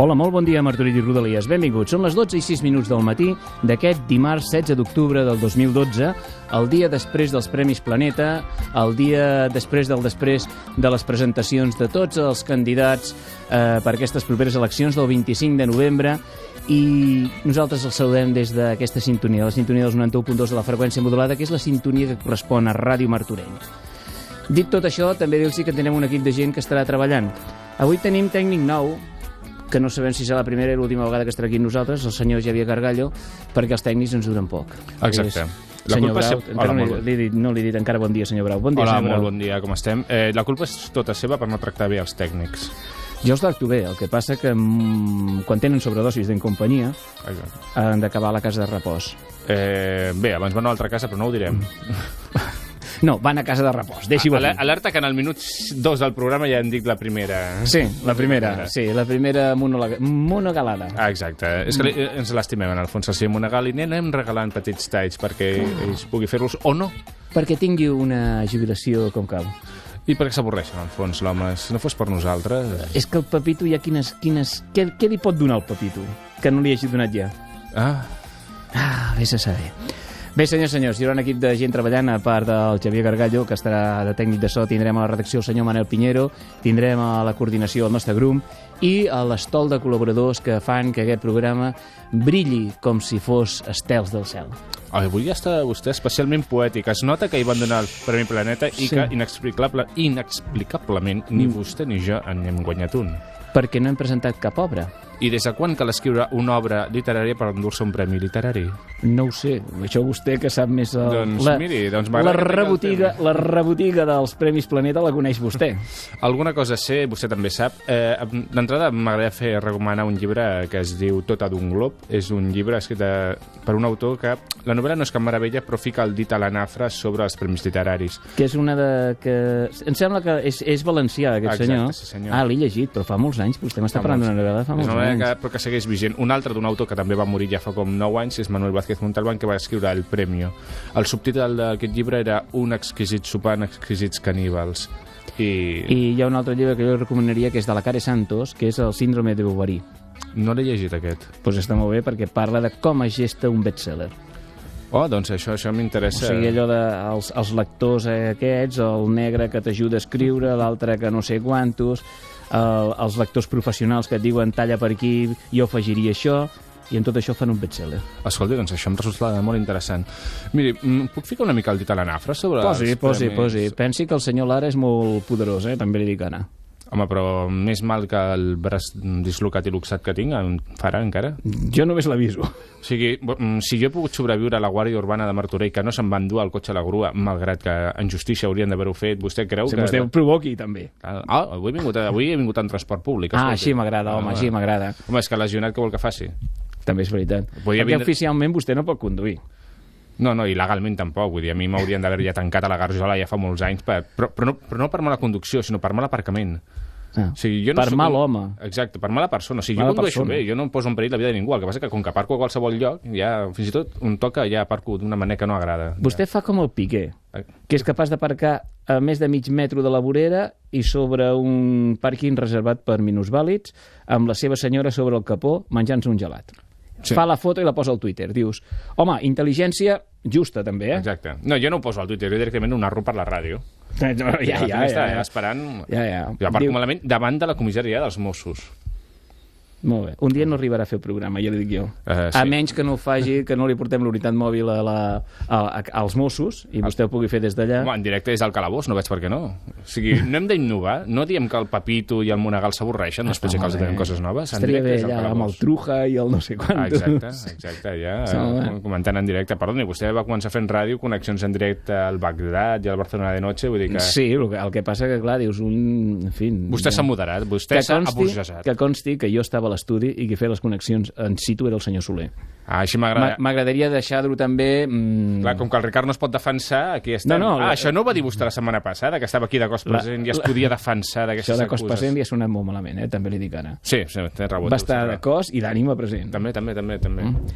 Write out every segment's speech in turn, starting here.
Hola, molt bon dia, Martorell i Rodalies. Benvinguts. Són les 12 i 6 minuts del matí d'aquest dimarts 16 d'octubre del 2012, el dia després dels Premis Planeta, el dia després del després de les presentacions de tots els candidats eh, per aquestes properes eleccions del 25 de novembre i nosaltres els saludem des d'aquesta sintonia, la sintonia dels 91.2 de la freqüència modulada, que és la sintonia que correspon a Ràdio Martorell. Dit tot això, també dir-los que tenem un equip de gent que estarà treballant. Avui tenim tècnic nou, que no sabem si serà la primera i l'última vegada que estarà aquí nosaltres, el senyor Javier Gargallo, perquè els tècnics ens duren poc. Exacte. És, La senyor culpa Brau, és- encara Hola, no, li, dit- no li he dit encara bon dia, senyor Brau. Bon dia, Hola, senyor molt Brau. bon dia, com estem? Eh, la culpa és tota seva per no tractar bé els tècnics. Jo els tracto bé, el que passa que mm, quan tenen sobredosis d'incompanyia Exacte. han d'acabar a la casa de repòs. Eh, bé, abans van a una altra casa, però no ho direm. No, van a casa de repòs, deixi-ho Ale- aquí. Alerta que en el minut 2 del programa ja hem dit la primera. Sí, la primera, sí, la primera monogalada. Ah, exacte. És que li- eh, ens l'estimem, en el fons, el Monegal, i anem regalant petits talls perquè ells pugui fer-los o no. Perquè tingui una jubilació com cal. I perquè s'avorreixen, al fons, l'home. Si no fos per nosaltres... És que el Pepito hi ha quines... quines... Què, què li pot donar el Pepito que no li hagi donat ja? Ah, Ah, vés a saber. Bé, senyors, senyors, hi haurà un equip de gent treballant, a part del Xavier Gargallo, que estarà de tècnic de so, tindrem a la redacció el senyor Manel Pinheiro, tindrem a la coordinació el nostre grum i a l'estol de col·laboradors que fan que aquest programa brilli com si fos estels del cel. avui ja està vostè especialment poètic. Es nota que hi van donar el Premi Planeta i Sí. que inexplicable, inexplicablement ni vostè ni jo en hem guanyat un. Perquè no hem presentat cap obra. I des de quan cal escriure una obra literària per endur-se un premi literari? No ho sé, això vostè que sap més... El, Doncs miri, doncs la, rebotiga, la rebotiga dels Premis Planeta la coneix vostè. Alguna cosa sé, vostè també sap. Eh, D'entrada m'agradaria fer recomanar un llibre que es diu Tota d'un glob. És un llibre escrit eh, per un autor que la novel·la no és cap meravella, però fica el dit a la nafra sobre els premis literaris. que és una de... que Em sembla que és, és valencià, aquest Exacte, senyor. sí, senyor. Ah, l'he llegit, però fa molts anys. Vostè m'està parlant d'una novel·la fa molts anys. Que, però que segueix vigent. Un altre d'un autor que també va morir ja fa com 9 anys és Manuel Vázquez Montalbán, que va escriure El Premio. El subtítol d'aquest llibre era Un exquisit sopar en exquisits caníbals. I, I hi ha un altre llibre que jo recomanaria, que és de la Care Santos, que és el síndrome de Bovary. no l'he llegit, aquest. Doncs pues està molt bé perquè parla de com es gesta un bestseller. Oh, doncs això, això O m'interessa. sigui, allò de els, els lectors eh, aquests, el negre que t'ajuda a escriure, l'altre que no sé quantos, el, els lectors professionals que et diuen talla per aquí, jo afegiria això, i en tot això fan un bestseller. Escolta, doncs això em resulta molt interessant. Miri, mm, puc ficar una mica el dit a la nafra sobre Posi, posi, premis? posi. Pensi que el senyor Lara és molt poderós, eh? també li dic Anna. Home, però més mal que el braç dislocat i luxat que tinc em farà encara. Jo només l'aviso. O sigui, mm, si jo he pogut sobreviure a la Guàrdia Urbana de Martorell, que no se'n van dur el cotxe a la grua, malgrat que en justícia haurien d'haver-ho fet, vostè creu Si que... vostè ho provoqui, també. Ah, avui he vingut, avui he vingut en transport públic. Ah, escolti. així m'agrada, home, Ah, així m'agrada. Home, és que lesionat què vol que faci? També és veritat. Podia Perquè vindre- oficialment vostè no pot conduir. No, no, i legalment tampoc. Vull dir, a mi m'haurien d'haver ja tancat a la garjola ja fa molts anys, per, però, però, no, però no per mala conducció, sinó per mal aparcament. Ah. O sigui, jo no Per soc mal un... home. Exacte, per mala persona. O sigui, Mala jo condueixo persona. bé, jo no em poso en perill la vida de ningú. El que passa que com que aparco a qualsevol lloc, ja, fins i tot un toca ja aparco d'una manera que no agrada. Vostè fa com el Piqué, Ja. que és capaç d'aparcar a més de mig metro de la vorera i sobre un pàrquing reservat per minusvàlids amb la seva senyora sobre el capó menjant-se un gelat. Sí. Fa la foto i la posa al Twitter. Dius, home, intel·ligència justa, també, eh? Exacte. No, jo no ho poso al Twitter, jo directament ho narro per la ràdio. Ja, ja, la ja, gent està ja. esperant... Ja, ja. Jo aparco Diu- malament davant de la comissaria dels Mossos. Molt bé. Un dia no arribarà a fer el programa, ja li dic jo. Eh, sí. A menys que no faci, que no li portem l'unitat mòbil a la, a, a, als Mossos i vostè ho pugui fer des d'allà. En directe és al calabós, no veig per què no. O sigui, no hem d'innovar, no diem que el Papito i el Monegal s'avorreixen, no es pensi que els donem coses noves. En Estaria bé allà amb el. Truja i el no sé Ah, quantos. exacte, exacte, ja eh, comentant en directe. Perdoni, vostè va començar fent ràdio, connexions en directe al Bagdad i al Barcelona de Noche, vull dir que... Sí, el que, el que passa que, clar, dius un... En fi, Vostè s'ha moderat, vostè s'ha aburgesat. que consti que jo estava a l'estudi i que feia les connexions en situ era el senyor Soler. Ah, així M'a- m'agrada. M'agradaria deixar-ho també... Mm, Clar, com que el Ricard no es pot defensar, aquí estem. No, no, ah, la- això no ho va dir vostè la setmana passada, que estava aquí de cos La- present i es podia defensar això d'aquestes de cos acuses. present li ha sonat molt malament, eh? també li dic ara. Sí, sí, té raó. Va estar de cos i d'ànima present. També, també, també, també. Mm.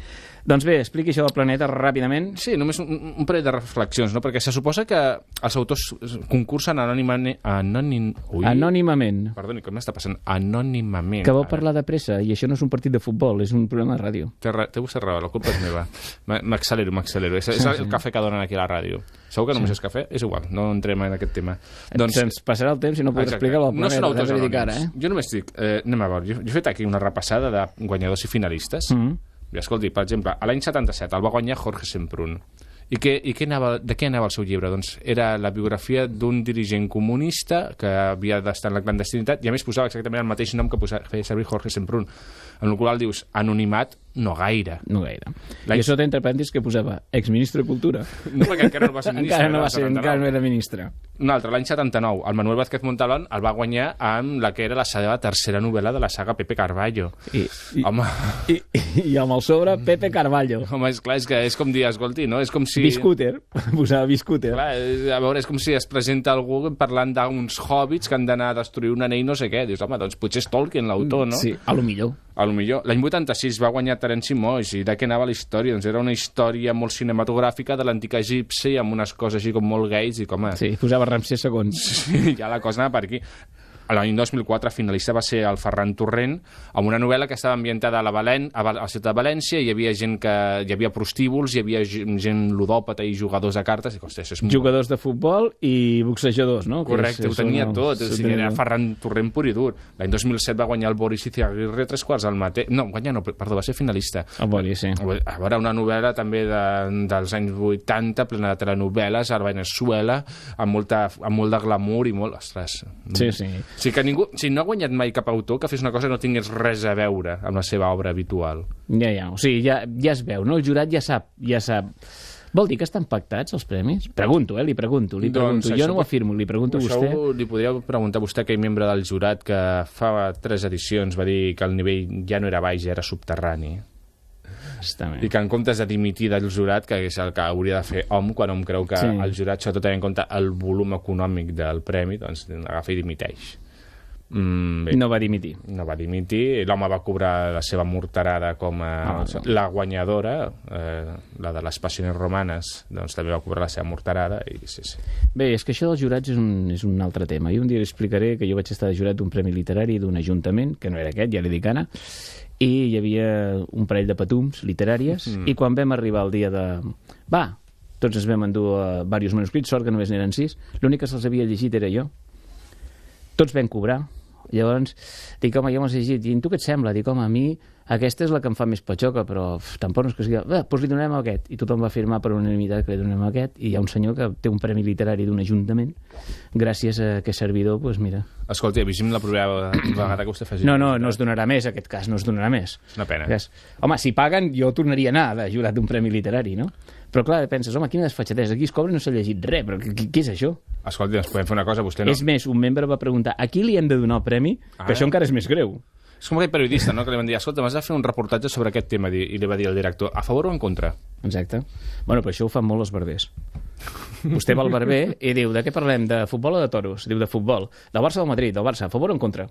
Doncs bé, expliqui això del planeta ràpidament. Sí, només un, un parell de reflexions, no? Perquè se suposa que els autors concursen anònimament... Anònim... Ui, Anònimament. Perdoni, què m'està passant? Anònimament. Que vol parlar de pressa i això no és un partit de futbol, és un programa de ràdio. Té, té vostè raó, la culpa és meva. M'accelero, m'accelero. És, és el cafè que donen aquí a la ràdio. Segur que només és cafè? És igual, no entrem en aquest tema. Doncs... Se'ns passarà el temps i no podré explicar-ho al no són planeta, autors anònims. ara, eh? Jo només dic, eh, anem a veure, jo, jo he fet aquí una repassada de guanyadors i finalistes. Mm -hmm. I escolti, per exemple, a l'any 77 el va guanyar Jorge Semprún. I, què, i què anava, de què anava el seu llibre? Doncs era la biografia d'un dirigent comunista que havia d'estar en la clandestinitat i a més posava exactament el mateix nom que posava, feia servir Jorge Semprún. En el qual dius, anonimat, no gaire. No gaire. I a sota entre parèntesis que posava exministre de Cultura. No, perquè encara no va ser ministre. encara no va ser, 79. encara no era ministre. Un altre, l'any 79, el Manuel Vázquez Montalón el va guanyar amb la que era la seva tercera novel·la de la saga Pepe Carballo. I, i, Home, i, i amb el sobre Pepe Carballo. home, és clar, és que és com dir, escolti, no? És com si... Biscúter. Posava Biscúter. Clar, és- a veure, és com si es presenta algú parlant d'uns hobbits que han d'anar a destruir un anell no sé què. Dius, home, doncs potser és Tolkien l'autor, no? Sí, a lo millor. A lo millor. L'any 86 va guanyar Terence Moix i de què anava la història? Doncs era una història molt cinematogràfica de l'antic egipci amb unes coses així com molt gais i com a... Sí, posava Ramsès II. Sí, ja la cosa anava per aquí. L'any 2004 finalista va ser el Ferran Torrent amb una novel·la que estava ambientada a la, Valen a la ciutat de València i hi havia gent que... hi havia prostíbuls, hi havia gent ludòpata i jugadors de cartes i, ostres, és molt Jugadors de futbol i boxejadors, no? Correcte, és- ho tenia són- tot, o sigui, era Ferran Torrent pur i dur. L'any 2007 va guanyar el Boris Izaguirre tres quarts al mateix... No, guanyar no, perdó, va ser finalista. El boli, sí. A veure, una novel·la també de, dels anys 80, plena de telenovel·les, a Venezuela, amb, molta, amb molt de glamour i molt... Ostres. Sí, sí. O sigui que ningú, si no ha guanyat mai cap autor que fes una cosa que no tingués res a veure amb la seva obra habitual. Ja, ja. O sigui, ja, ja es veu, no? El jurat ja sap, ja sap. Vol dir que estan pactats els premis? Pregunto, eh? Li pregunto, li Doncs pregunto. això jo no ho afirmo, li pregunto a Això vostè. ho li podria preguntar a vostè, aquell membre del jurat que fa tres edicions va dir que el nivell ja no era baix, ja era subterrani. Està bé. I que en comptes de dimitir del jurat, que és el que hauria de fer hom, quan hom creu que sí. el jurat, sobretot tenint en compte el volum econòmic del premi, doncs agafa i dimiteix. Mm, bé, No va dimitir. no va dimitir, l'home va cobrar la seva morterada com a Ah, la guanyadora, eh, la de les passions romanes, doncs també va cobrar la seva morterada i sí, sí. Bé, és que això dels jurats és un, és un altre tema. I un dia li explicaré que jo vaig estar de jurat d'un premi literari d'un ajuntament, que no era aquest, ja li dic ara, i hi havia un parell de patums literàries, mm. i quan vam arribar el dia de... Va, tots ens vam endur a diversos manuscrits, sort que només n'eren sis, l'únic que se'ls havia llegit era jo. Tots vam cobrar. Llavors, dic, home, jo me'ls he llegit. I tu què et sembla? Dic, home, a mi aquesta és la que em fa més patxoca, però uf, tampoc no és que sigui... Eh, doncs li donem a aquest. I tothom va afirmar per unanimitat que li donem a aquest. I hi ha un senyor que té un premi literari d'un ajuntament gràcies a que servidor, doncs mira... Escolti, avisim la primera vegada que vostè faci... No, no, no es donarà més, aquest cas, no es donarà més. És una pena. Cas. Home, si paguen, jo tornaria a anar de jurat d'un premi literari, no? Però clar, penses, home, quina desfatxatesa, aquí es cobra no s'ha llegit res, però què, què és això? Escolti, doncs podem fer una cosa, vostè no... És més, un membre va preguntar a qui li hem de donar el premi, Ah. que això encara és més greu. És com aquell periodista, no?, que li van dir, escolta, m'has de fer un reportatge sobre aquest tema, i li va dir el director, a favor o en contra? Exacte. Bueno, però això ho fan molt els barbers. Vostè va al barber i diu, de què parlem? De futbol o de toros? Diu, de futbol. Del Barça o del Madrid? Del Barça. A favor o en contra?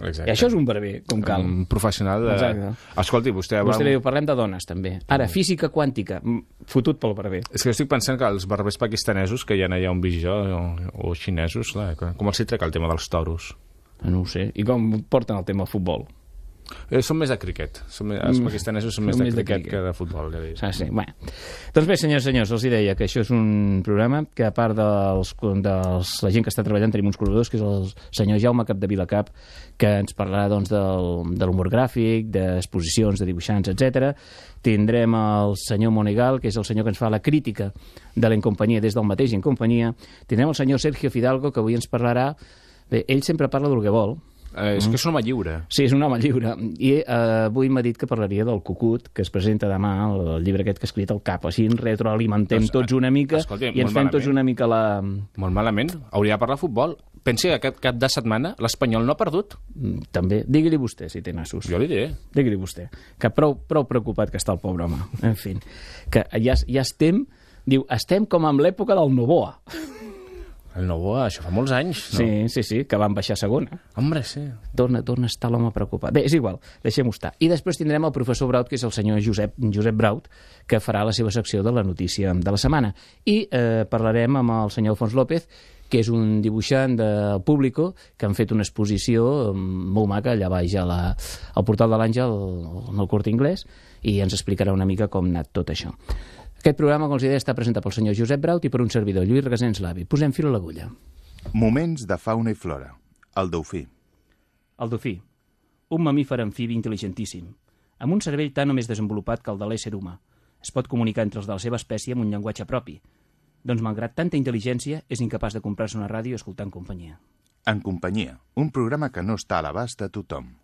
Exacte. I això és un barber, com cal. Un professional de... Exacte. Escolti, vostè... Vostè diu, parlem de dones, també. Ara, física quàntica, mm, fotut pel barber. És que jo estic pensant que els barbers pakistanesos que hi ha allà on visc jo, o, o xinesos, clar, com els hi trec el tema dels toros? No ho sé. I com porten el tema futbol? Eh, són més de cricket. Són més, els Mm, pakistanesos són més de més de cricket cricket. que de futbol. Ja. Ah, sí. Bueno. Doncs bé, senyors i senyors, els hi deia que això és un programa que a part dels, dels, la gent que està treballant tenim uns col·laboradors, que és el senyor Jaume Capdevila-Cap, que ens parlarà doncs, del, de l'humor gràfic, d'exposicions, de dibuixants, etc. Tindrem el senyor Monegal, que és el senyor que ens fa la crítica de la Incompanyia des del mateix Incompanyia. Tindrem el senyor Sergio Fidalgo, que avui ens parlarà... Bé, ell sempre parla del que vol, Eh, és que és un home lliure. Sí, és un home lliure. I eh, avui m'ha dit que parlaria del Cucut, que es presenta demà, el, el llibre aquest que ha escrit el cap. Així ens retroalimentem Doncs, tots una mica escolti, i ens fem tots malament. una mica la... Molt malament. Hauria de parlar de futbol. Pensi que aquest cap de setmana l'Espanyol no ha perdut. Mm, També. Digui-li vostè, si té nassos. Jo li diré. Digui-li vostè. Que prou, prou preocupat que està el pobre home. En fi, que ja, ja estem... Diu, estem com amb l'època del Novoa. El Novoa, això fa molts anys, no? Sí, sí, sí, que van baixar a segona. Hombre, sí. torna, torna a estar l'home preocupat. Bé, és igual, deixem-ho estar. I després tindrem el professor Braut, que és el senyor Josep, Josep Braut, que farà la seva secció de la notícia de la setmana. I eh, parlarem amb el senyor Alfons López, que és un dibuixant de Público, que han fet una exposició mm, molt maca allà baix a la, al portal de l'Àngel, en el Corte Inglés, i ens explicarà una mica com ha anat tot això. Aquest programa, com els deia, està presentat pel senyor Josep Braut i per un servidor, Lluís Regasens Lavi. Posem fil a l'agulla. Moments de fauna i flora. El dofí. El dofí, un mamífer amfibi intel·ligentíssim, amb un cervell tan o més desenvolupat que el de l'ésser humà. Es pot comunicar entre els de la seva espècie amb un llenguatge propi. Doncs, malgrat tanta intel·ligència, és incapaç de comprar-se una ràdio escoltant companyia. En companyia, un programa que no està a l'abast de tothom.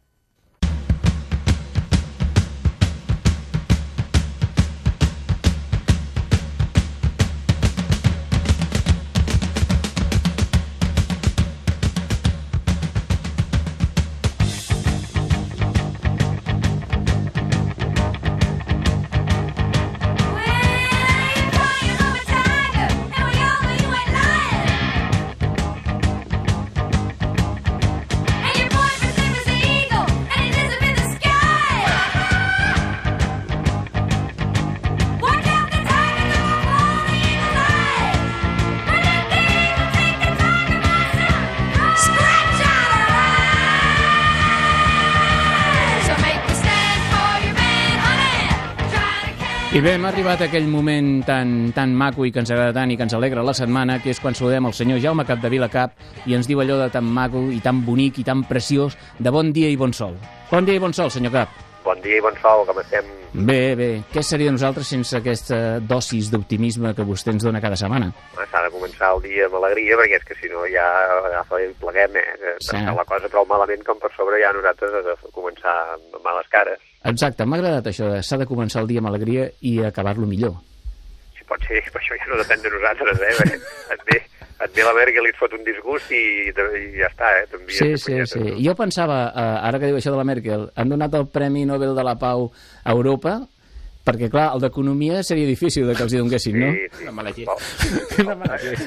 Bé, hem arribat a aquell moment tan, tan maco i que ens agrada tant i que ens alegra la setmana, que és quan saludem el senyor Jaume Capdevila Cap i ens diu allò de tan maco i tan bonic i tan preciós de bon dia i bon sol. Bon dia i bon sol, senyor Cap. Bon dia i bon sol, com estem? Bé, bé. Què seria de nosaltres sense aquesta dosis d'optimisme que vostè ens dona cada setmana? S'ha de començar el dia amb alegria, perquè és que si no ja agafa i pleguem, eh? Sí. La cosa prou malament com per sobre ja nosaltres has de començar amb males cares. Exacte, m'ha agradat això de s'ha de començar el dia amb alegria i acabar-lo millor. Si pot ser, però això ja no depèn de nosaltres, eh? Et ve, et ve la Merkel i et fot un disgust i, i ja està, eh? Sí, sí, sí. Jo pensava, eh, ara que diu això de la Merkel, han donat el Premi Nobel de la Pau a Europa, perquè, clar, el d'Economia seria difícil de que els hi donguessin, no? Sí, sí. La mala llet. La mala llet.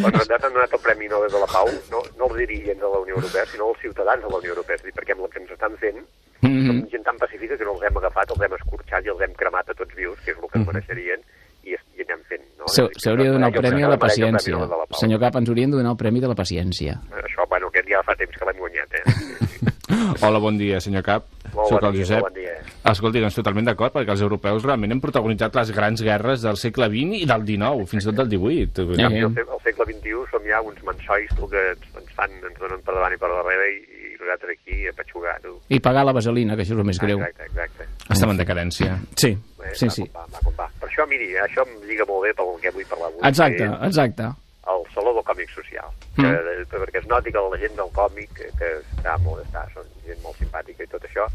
Quan han donat el Premi Nobel de la Pau, no, no els dirigents de la Unió Europea, sinó els ciutadans de la Unió Europea. És a dir, perquè amb el que ens estan fent, Mhm. som gent tan pacífica que no els hem agafat, els hem escorxat i els hem cremat a tots vius, que és el que ens mereixerien, i, es- i anem fent. No? S'hau- S'hauria de donar el Premi a la paciència. Senyor Cap, ens haurien de donar el Premi de la paciència. Això, bueno, aquest ja fa temps que l'hem guanyat, eh? Sí, sí. Hola, bon dia, senyor Cap. Molt Soc bon el Josep. bon dia. Escolti, doncs totalment d'acord, perquè els europeus realment hem protagonitzat les grans guerres del segle XX i del XIX, fins i tot del XVIII. I al, se- al segle XXI som ja uns mansois que ens, ens, fan, ens donen per davant i per darrere i, i nosaltres aquí a petxugar, tu. I pagar la vaselina, que això és el més greu. Exacte, exacte. Estem en decadència. Sí, Eh, sí, va sí. Va, va va. Per això, miri, això em lliga molt bé pel que vull parlar avui. Exacte, exacte. El Saló del Còmic Social. Mm. Que, perquè es noti que la gent del còmic, que, que està molt, està, són gent molt simpàtica i tot això,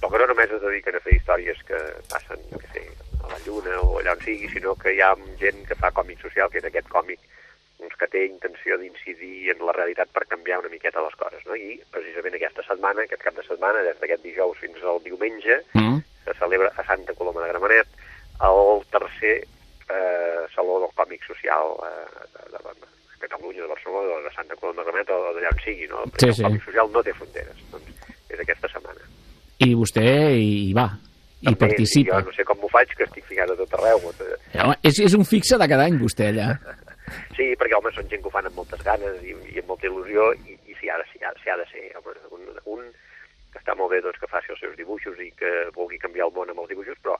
però que no només es dediquen a fer històries que passen, què sé, a la Lluna o allà on sigui, sinó que hi ha gent que fa còmic social, que és aquest còmic doncs, que té intenció d'incidir en la realitat per canviar una miqueta les coses. No? I precisament aquesta setmana, aquest cap de setmana, des d'aquest dijous fins al diumenge, Mm? se celebra a Santa Coloma de Gramenet el tercer eh, Saló del Còmic Social eh, de, de, de Catalunya, de Barcelona, de Santa Coloma de Gramenet, o d'allà on sigui, no? Sí, sí. el còmic social no té fronteres, doncs és aquesta setmana. I vostè hi va, i També, participa. Jo no sé com m'ho faig, que estic ficat a tot arreu. eh, Home, és, és un fixe de cada any, vostè, allà. Sí, perquè, home, són gent que ho fan amb moltes ganes i, i amb molta il·lusió, i, i s'hi ha, ha, ha de ser. Home, un, un que està molt bé doncs, que faci els seus dibuixos i que vulgui canviar el món amb els dibuixos, però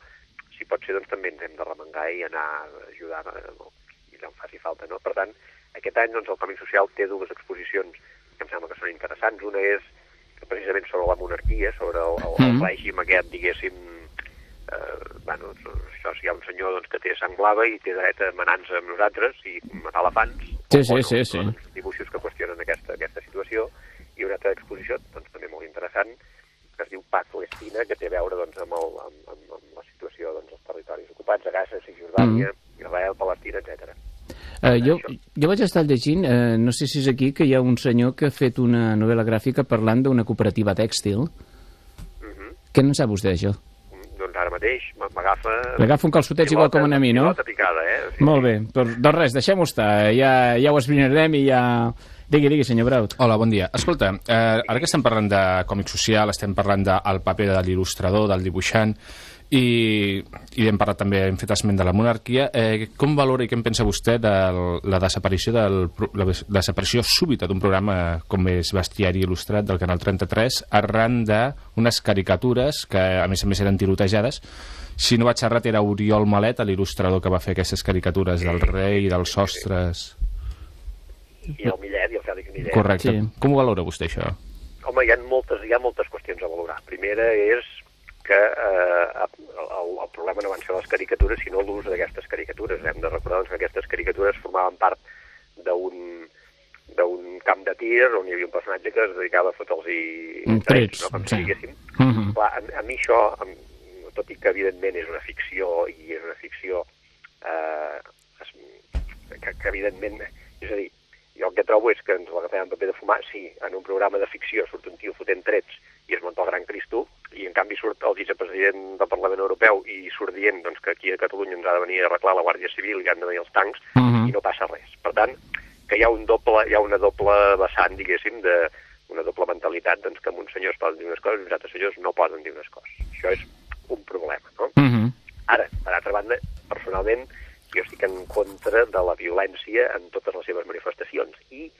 si pot ser, doncs també ens hem de remengar i anar a ajudar eh, i on faci falta, no? Per tant, aquest any doncs, el Còmic Social té dues exposicions que em sembla que són interessants. Una és precisament sobre la monarquia, sobre el, el, el Mhm. règim aquest, diguéssim, eh, bueno, doncs, això, si hi ha un senyor doncs, que té sang blava i té dret a manar-nos amb nosaltres i matar elefants, Sí, sí, o no, sí, sí. doncs, dibuixos que qüestionen aquesta, aquesta situació, i una altra exposició doncs, també molt interessant, que es diu Palestina, que té a veure doncs, amb, el, amb, amb, amb la situació doncs, dels territoris ocupats, a Gaza, Cisjordània, Mm. Israel, Palestina, etc. Eh, jo, jo vaig estar llegint, eh, no sé si és aquí, que hi ha un senyor que ha fet una novel·la gràfica parlant d'una cooperativa tèxtil. Mm -hmm. Què en sap vostè d'això? Ara mateix m'agafa... L'agafa un calçotet igual com a mi, no? Pilota picada, eh? Sí, Molt bé, doncs, doncs res, deixem-ho estar, ja, ja ho esbrinarem i ja... Digui, digui, senyor Braut. Hola, bon dia. Escolta, eh, ara que estem parlant de còmic social, estem parlant del paper de l'il·lustrador, del dibuixant, I, i hem parlat també, hem fet esment de la monarquia. Eh, com valora i què en pensa vostè de la desaparició, del, la des- desaparició súbita d'un programa com és Bestiari Il·lustrat del Canal 33 arran d'unes caricatures que a més a més eren tirotejades si no vaig errat era Oriol Malet, l'il·lustrador que va fer aquestes caricatures del rei, dels sostres... I el Millet, i el Fèlix Millet. Correcte. Sí. Com ho valora vostè, això? Home, hi ha moltes, hi ha moltes qüestions a valorar. Primera és que eh, el, el problema no van ser les caricatures, sinó l'ús d'aquestes caricatures. Hem de recordar doncs, que aquestes caricatures formaven part d'un d'un camp de tir on hi havia un personatge que es dedicava a fotre'ls i trets, no? com sí. si diguéssim. Mhm. Clar, a, a mi això, tot i que evidentment és una ficció i és una ficció eh, es, que, que evidentment, és a dir, jo el que trobo és que ens l'agafem en paper de fumar, sí, en un programa de ficció surt un tio fotent trets i es munta el gran Cristo, i en canvi surt el vicepresident del Parlament Europeu i surt dient doncs, que aquí a Catalunya ens ha de venir a arreglar la Guàrdia Civil i han de venir els tancs, Mhm. i no passa res. Per tant, que hi ha, un doble, hi ha una doble vessant, diguéssim, de una doble mentalitat, doncs que uns senyors poden dir unes coses i uns altres senyors no poden dir unes coses. Això és un problema, no? Mhm. Ara, per altra banda, personalment, jo estic en contra de la violència en totes les seves manifestacions i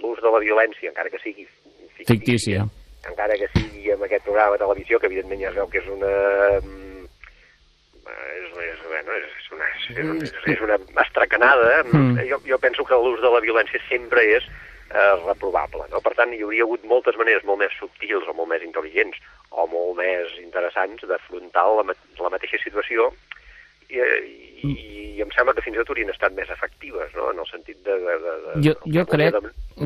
l'ús de la violència, encara que sigui Fictícia. Encara que sigui en aquest programa de televisió, que evidentment ja es veu que és una... mm, És, és, bueno, és, una, és, una, és una estracanada. Mm. Jo, jo penso que l'ús de la violència sempre és eh, reprovable. No? Per tant, hi hauria hagut moltes maneres molt més subtils o molt més intel·ligents o molt més interessants d'afrontar la, la mateixa situació i, i, i em sembla que fins i tot haurien estat més efectives, no? en el sentit de... de, de, de Jo, jo, crec,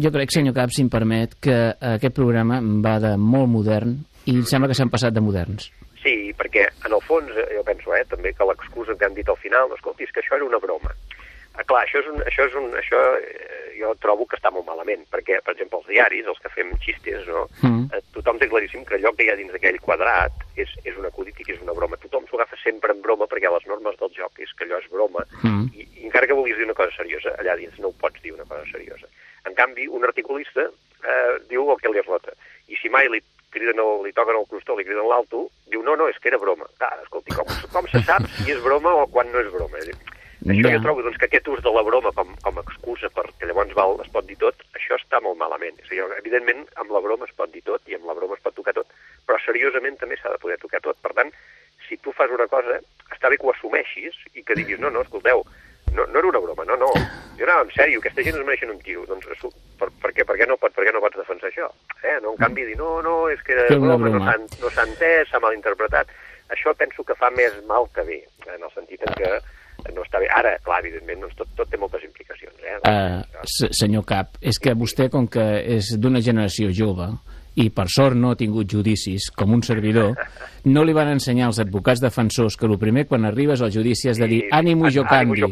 jo crec, senyor Cap, si em permet, que aquest programa va de molt modern i em sembla que s'han passat de moderns. Sí, perquè en el fons eh, jo penso eh, també que l'excusa que han dit al final, escolti, és que això era una broma. Ah, clar, això, és un, això, és un, això eh, jo trobo que està molt malament, perquè, per exemple, els diaris, els que fem xistes, no? Mm. Eh, tothom té claríssim que allò que hi ha dins d'aquell quadrat és, és un acudit i que és una broma. Tothom s'ho agafa sempre en broma perquè les normes del joc és que allò és broma Mm. i, i encara que vulguis dir una cosa seriosa, allà dins no ho pots dir una cosa seriosa. En canvi, un articulista eh, diu el que li rota. I si mai li criden el, li toquen el crostó, li criden l'alto, diu no, no, és que era broma. Ah, escolti, com, com se sap si és broma o quan no és broma? És a dir, Això Ja. jo trobo doncs, que aquest ús de la broma com, com a excusa perquè llavors val, es pot dir tot, això està molt malament. És a dir, evidentment, amb la broma es pot dir tot i amb la broma es pot tocar tot, però seriosament també s'ha de poder tocar tot. Per tant, si tu fas una cosa, està bé que ho assumeixis i que diguis, no, no, escolteu, no, no era una broma, no, no, jo anava en sèrio, aquesta gent es mereixen un tio, doncs per, per, què, per, què no, pot, per què no pots defensar això? Eh? No, en canvi, dir, no, no, és que era una broma, no broma. s'ha no entès, s'ha malinterpretat. Això penso que fa més mal que bé, en el sentit en què no està bé. Ara, clar, evidentment, doncs tot, tot té moltes implicacions. Eh? Uh, senyor Cap, és que vostè, com que és d'una generació jove i per sort no ha tingut judicis, com un servidor, no li van ensenyar als advocats defensors que el primer quan arribes al judici has de dir ànimo jocandi.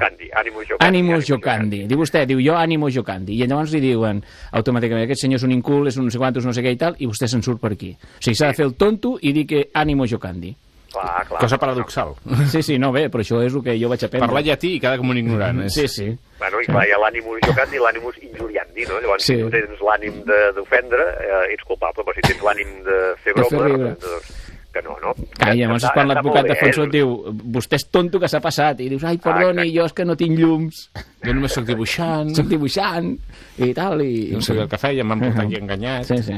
Ànimo jocandi. Diu vostè, diu jo ànimo jocandi. I llavors li diuen automàticament aquest senyor és un incul, és un no sé quantos, no sé què i tal, i vostè se'n surt per aquí. O sigui, s'ha de fer el tonto i dir que ànimo jocandi. Clar, clar. Cosa paradoxal. Sí, sí, no, bé, però això és el que jo vaig aprendre. Parlar llatí i quedar com un ignorant. És... Sí, sí. Bueno, i clar, hi ha l'ànimus jocandi i l'ànimus injuriandi, no? Llavors, Sí. si tu tens l'ànim de- d'ofendre, eh, ets culpable, però si tens l'ànim de fer De fer broma, riure. doncs, que no, no? Clar, i llavors és quan l'advocat bé, defensor eh? et diu vostè és tonto que s'ha passat i dius, ai, perdoni, exacte. jo és que no tinc llums Jo només sóc dibuixant, soc dibuixant i tal i... no sabia el que feia, m'han portat aquí enganyat. Sí, sí.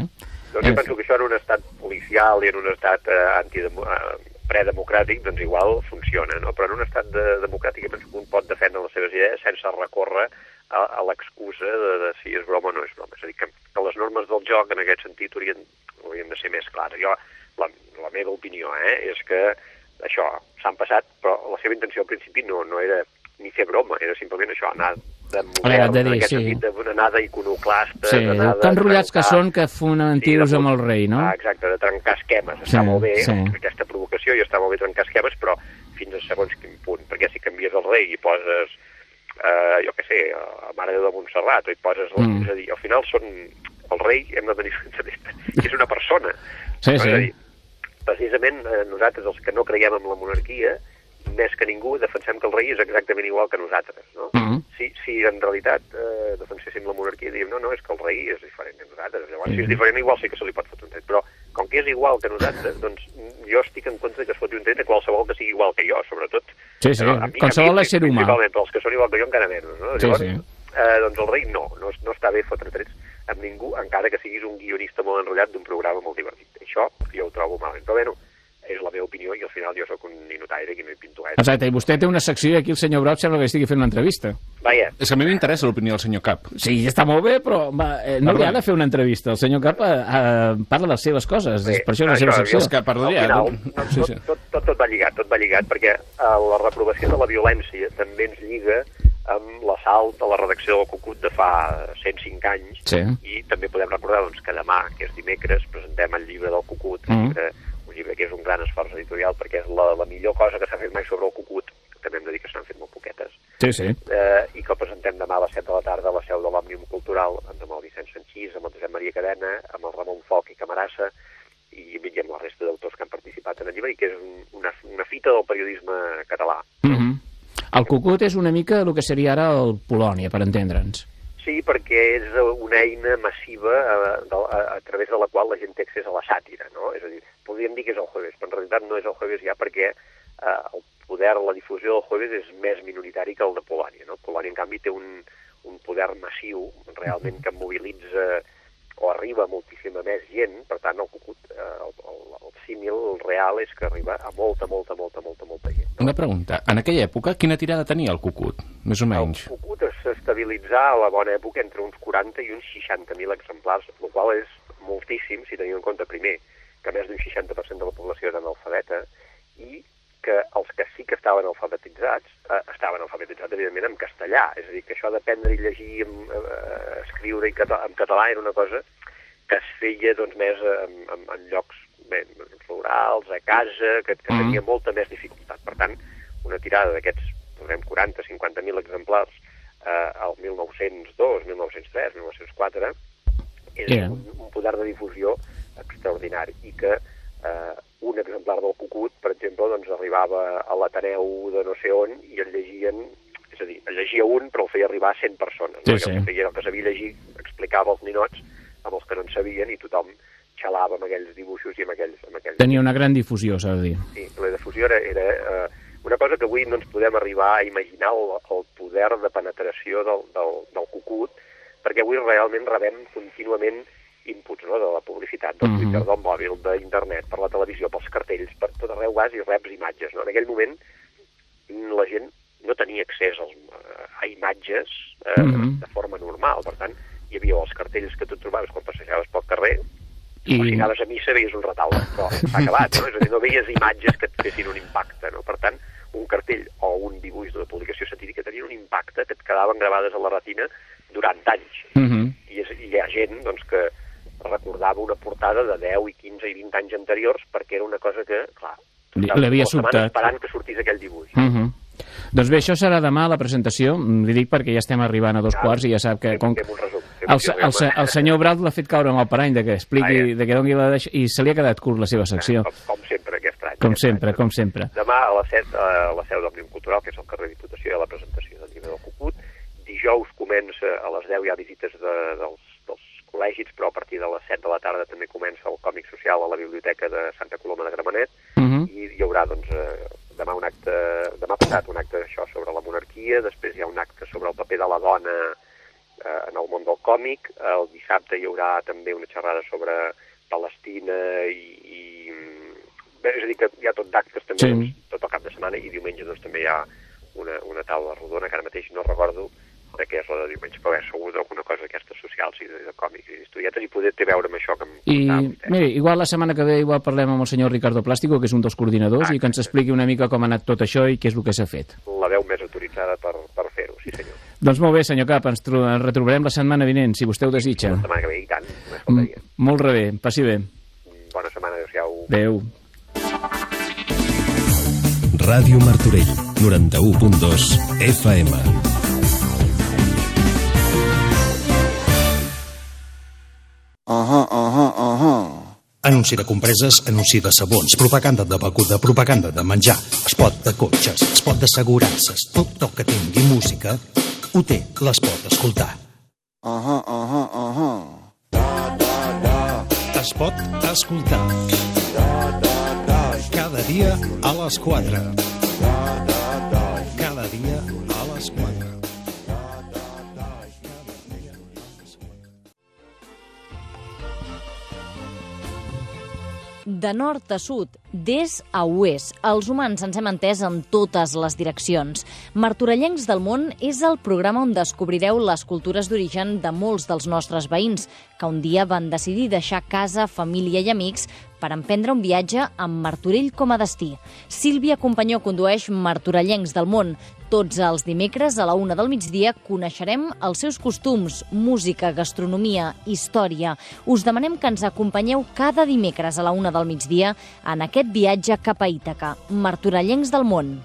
Doncs jo penso que això en un estat policial i en un estat eh, antidemo eh, predemocràtic, doncs igual funciona, no? Però en un estat de, democràtic penso que un pot defendre les seves idees sense recórrer a, a l'excusa de, de si és broma o no és broma. És a dir, que, que les normes del joc en aquest sentit haurien, haurien de ser més clares. Jo, la, la meva opinió eh, és que això s'han passat, però la seva intenció al principi no, no era ni fer broma, era simplement això, anar de modern, de dir, en aquest sí. sentit, d'anar d'iconoclasta, Sí, d'anar de que enrotllats que són que fonen tiros de amb el rei, no? Ah, exacte, de trencar esquemes. Sí, Està molt bé sí. aquesta provocació i està molt bé trencar esquemes, però fins a segons quin punt. Perquè si canvies el rei i poses, eh, jo què sé, a Mare de Montserrat, o hi poses... Mm. És a dir, al final són... El rei hem de tenir és una persona. Sí, No? sí. És a dir, precisament eh, nosaltres, els que no creiem en la monarquia, més que ningú defensem que el rei és exactament igual que nosaltres. No? Mhm. si, si en realitat eh, defenséssim la monarquia, diríem, no, no, és que el rei és diferent de nosaltres. Llavors, si Mhm. és diferent, igual sí que se li pot fotre un tret. Però, com que és igual que nosaltres, doncs jo estic en contra que es foti un tret a qualsevol que sigui igual que jo, sobretot. Sí, sí, Però a mi- qualsevol ésser humà. Principalment, però els que són igual que jo encara menys, no? Sí, Llavors, sí. Eh, doncs el rei no, no, no està bé fotre trets amb ningú, encara que siguis un guionista molt enrotllat d'un programa molt divertit. Això jo ho trobo malament. Però bueno, és la meva opinió i al final jo sóc un ninotaire i no hi pinto gaire. Exacte, i vostè té una secció i aquí el senyor Brock sembla que estigui fent una entrevista. Vaja, És que a mi m'interessa l'opinió del senyor Cap. Sí, està molt bé, però va, eh, no li Perdona. ha de fer una entrevista. El senyor Cap eh, eh, parla de les seves coses, Bé, per això és la seva secció. És que, al eh, final, no- no, sí, tot, sí. tot, tot, tot va lligat, tot va lligat, perquè eh, la reprovació de la violència també ens lliga amb l'assalt a la redacció del Cucut de fa 105 anys, Sí. i també podem recordar doncs, que demà, que és dimecres, presentem el llibre del Cucut, Mm. un, llibre, llibre que és un gran esforç editorial perquè és la, la millor cosa que s'ha fet mai sobre el Cucut, també hem de dir que s'han fet molt poquetes, Sí, sí. eh, i que el presentem demà a les 7 de la tarda a la seu de l'Òmnium Cultural, amb el Vicenç Sanchís, amb el Josep Maria Cadena, amb el Ramon Foc i Camarassa, i, i amb la resta d'autors que han participat en el llibre, i que és un, una, una fita del periodisme català. Mm -hmm. El Cucut és una mica el que seria ara el Polònia, per entendre'ns. Sí, perquè és una eina massiva a, de, a, a través de la qual la gent té accés a la sàtira, no? És a dir, podríem dir que és el jueves, però en realitat no és el jueves ja perquè eh, el poder, la difusió del jueves és més minoritari que el de Polònia, no? Polònia, en canvi, té un, un poder massiu, realment, que mobilitza o arriba a moltíssima més gent, per tant, el cucut, el, el, el símil real és que arriba a molta, molta, molta, molta, molta gent. Una pregunta. En aquella època, quina tirada tenia el cucut? Més o menys. El cucut s'estabilitzà a la bona època entre uns 40 i uns 60.000 exemplars, el qual és moltíssim, si tenim en compte, primer, que més d'un 60% de la població era analfabeta, i que els que sí que estaven alfabetitzats, eh, estaven alfabetitzats, evidentment, en castellà. És a dir, que això d'aprendre i llegir, en, eh, escriure i cata en català era una cosa que es feia doncs, més en, en, en llocs bé, rurals, a casa, que, que Mm. tenia molta més dificultat. Per tant, una tirada d'aquests, podem 40, 50.000 exemplars eh, al 1902, 1903, 1904, és Yeah. un, un poder de difusió extraordinari i que eh, un exemplar del Cucut, per exemple, doncs arribava a l'Ateneu de no sé on i el llegien, és a dir, el llegia un però el feia arribar a 100 persones. Sí, no? sí. El que feia el que sabia llegir explicava als ninots amb els que no en sabien i tothom xalava amb aquells dibuixos i amb aquells... Amb aquells Tenia una gran difusió, s'ha de dir. Sí, la difusió era, era eh, una cosa que avui no ens podem arribar a imaginar el, el poder de penetració del, del, del cucut, perquè avui realment rebem contínuament inputs no, de la publicitat, del Mhm. Twitter, del mòbil, d'internet, per la televisió, pels cartells, per tot arreu vas i reps imatges. No? En aquell moment la gent no tenia accés als, eh, a imatges eh, Mhm. de forma normal, per tant, hi havia els cartells que tu trobaves quan passejaves pel carrer, I... o si anaves a missa veies un retaule, però s'ha acabat, no? És a dir, no veies imatges que et fessin un impacte, no? Per tant, un cartell o un dibuix d'una publicació satírica tenien un impacte que et quedaven gravades a la retina durant anys. Mm -hmm. I, és, i hi ha gent doncs, que recordava una portada de 10 i 15 i 20 anys anteriors perquè era una cosa que, clar, l'havia tota sobtat. esperant que sortís aquell dibuix. Mm -hmm. Doncs bé, això serà demà la presentació. Mm, Li dic perquè ja estem arribant a dos quarts i ja sap que... Com... El, el, el senyor Braut l'ha fet caure amb el parany de que expliqui, ja. de que doni la deix... i se li ha quedat curt la seva secció. Com, com sempre aquest any. Com sempre, com sempre. Demà a les 7 a la seu d'Òmnium Cultural, que és el carrer Diputació, hi ha la presentació del llibre del Cucut. Dijous comença a les 10 hi ha visites de, dels col·legis, però a partir de les 7 de la tarda també comença el còmic social a la Biblioteca de Santa Coloma de Gramenet Mm -hmm. i hi haurà doncs, eh, demà un acte, demà passat un acte això sobre la monarquia, després hi ha un acte sobre el paper de la dona eh, en el món del còmic, el dissabte hi haurà també una xerrada sobre Palestina i, i bé, és a dir que hi ha tot d'actes també Sí. doncs, tot el cap de setmana i diumenge doncs també hi ha una, una taula rodona que ara mateix no recordo de què és la de diumenge, però bé, segur d'alguna cosa d'aquestes socials i de, de còmics i d'historietes i poder té a veure amb això que em I, vostè. miri, igual la setmana que ve igual parlem amb el senyor Ricardo Plástico, que és un dels coordinadors, Ah, i que ens expliqui una mica com ha anat tot això i què és el que s'ha fet. La veu més autoritzada per, per fer-ho, sí senyor. Doncs molt bé, senyor Cap, ens, ens retrobarem la setmana vinent, si vostè ho desitja. La setmana que ve, i tant, molt rebé, passi bé. Bona setmana, adéu-siau. Adéu. Ràdio Martorell, 91.2 FM. Anunci de compreses, anunci de sabons, propaganda de beguda, propaganda de menjar, espot de cotxes, espot d'assegurances, tot el que tingui música, ho té, les pot escoltar. Ajá, ajá, ajá. T'has Es pot escoltar. Cada dia a les 4. Cada dia a les 4. De nord a sud, d'est a oest, els humans ens hem entès en totes les direccions. Martorellencs del món és el programa on descobrireu les cultures d'origen de molts dels nostres veïns, que un dia van decidir deixar casa, família i amics per emprendre un viatge amb Martorell com a destí. Sílvia Companyó condueix Martorellencs del món. Tots els dimecres a la una del migdia coneixerem els seus costums, música, gastronomia, història. Us demanem que ens acompanyeu cada dimecres a la una del migdia en aquest viatge cap a Ítaca, Martorellencs del món.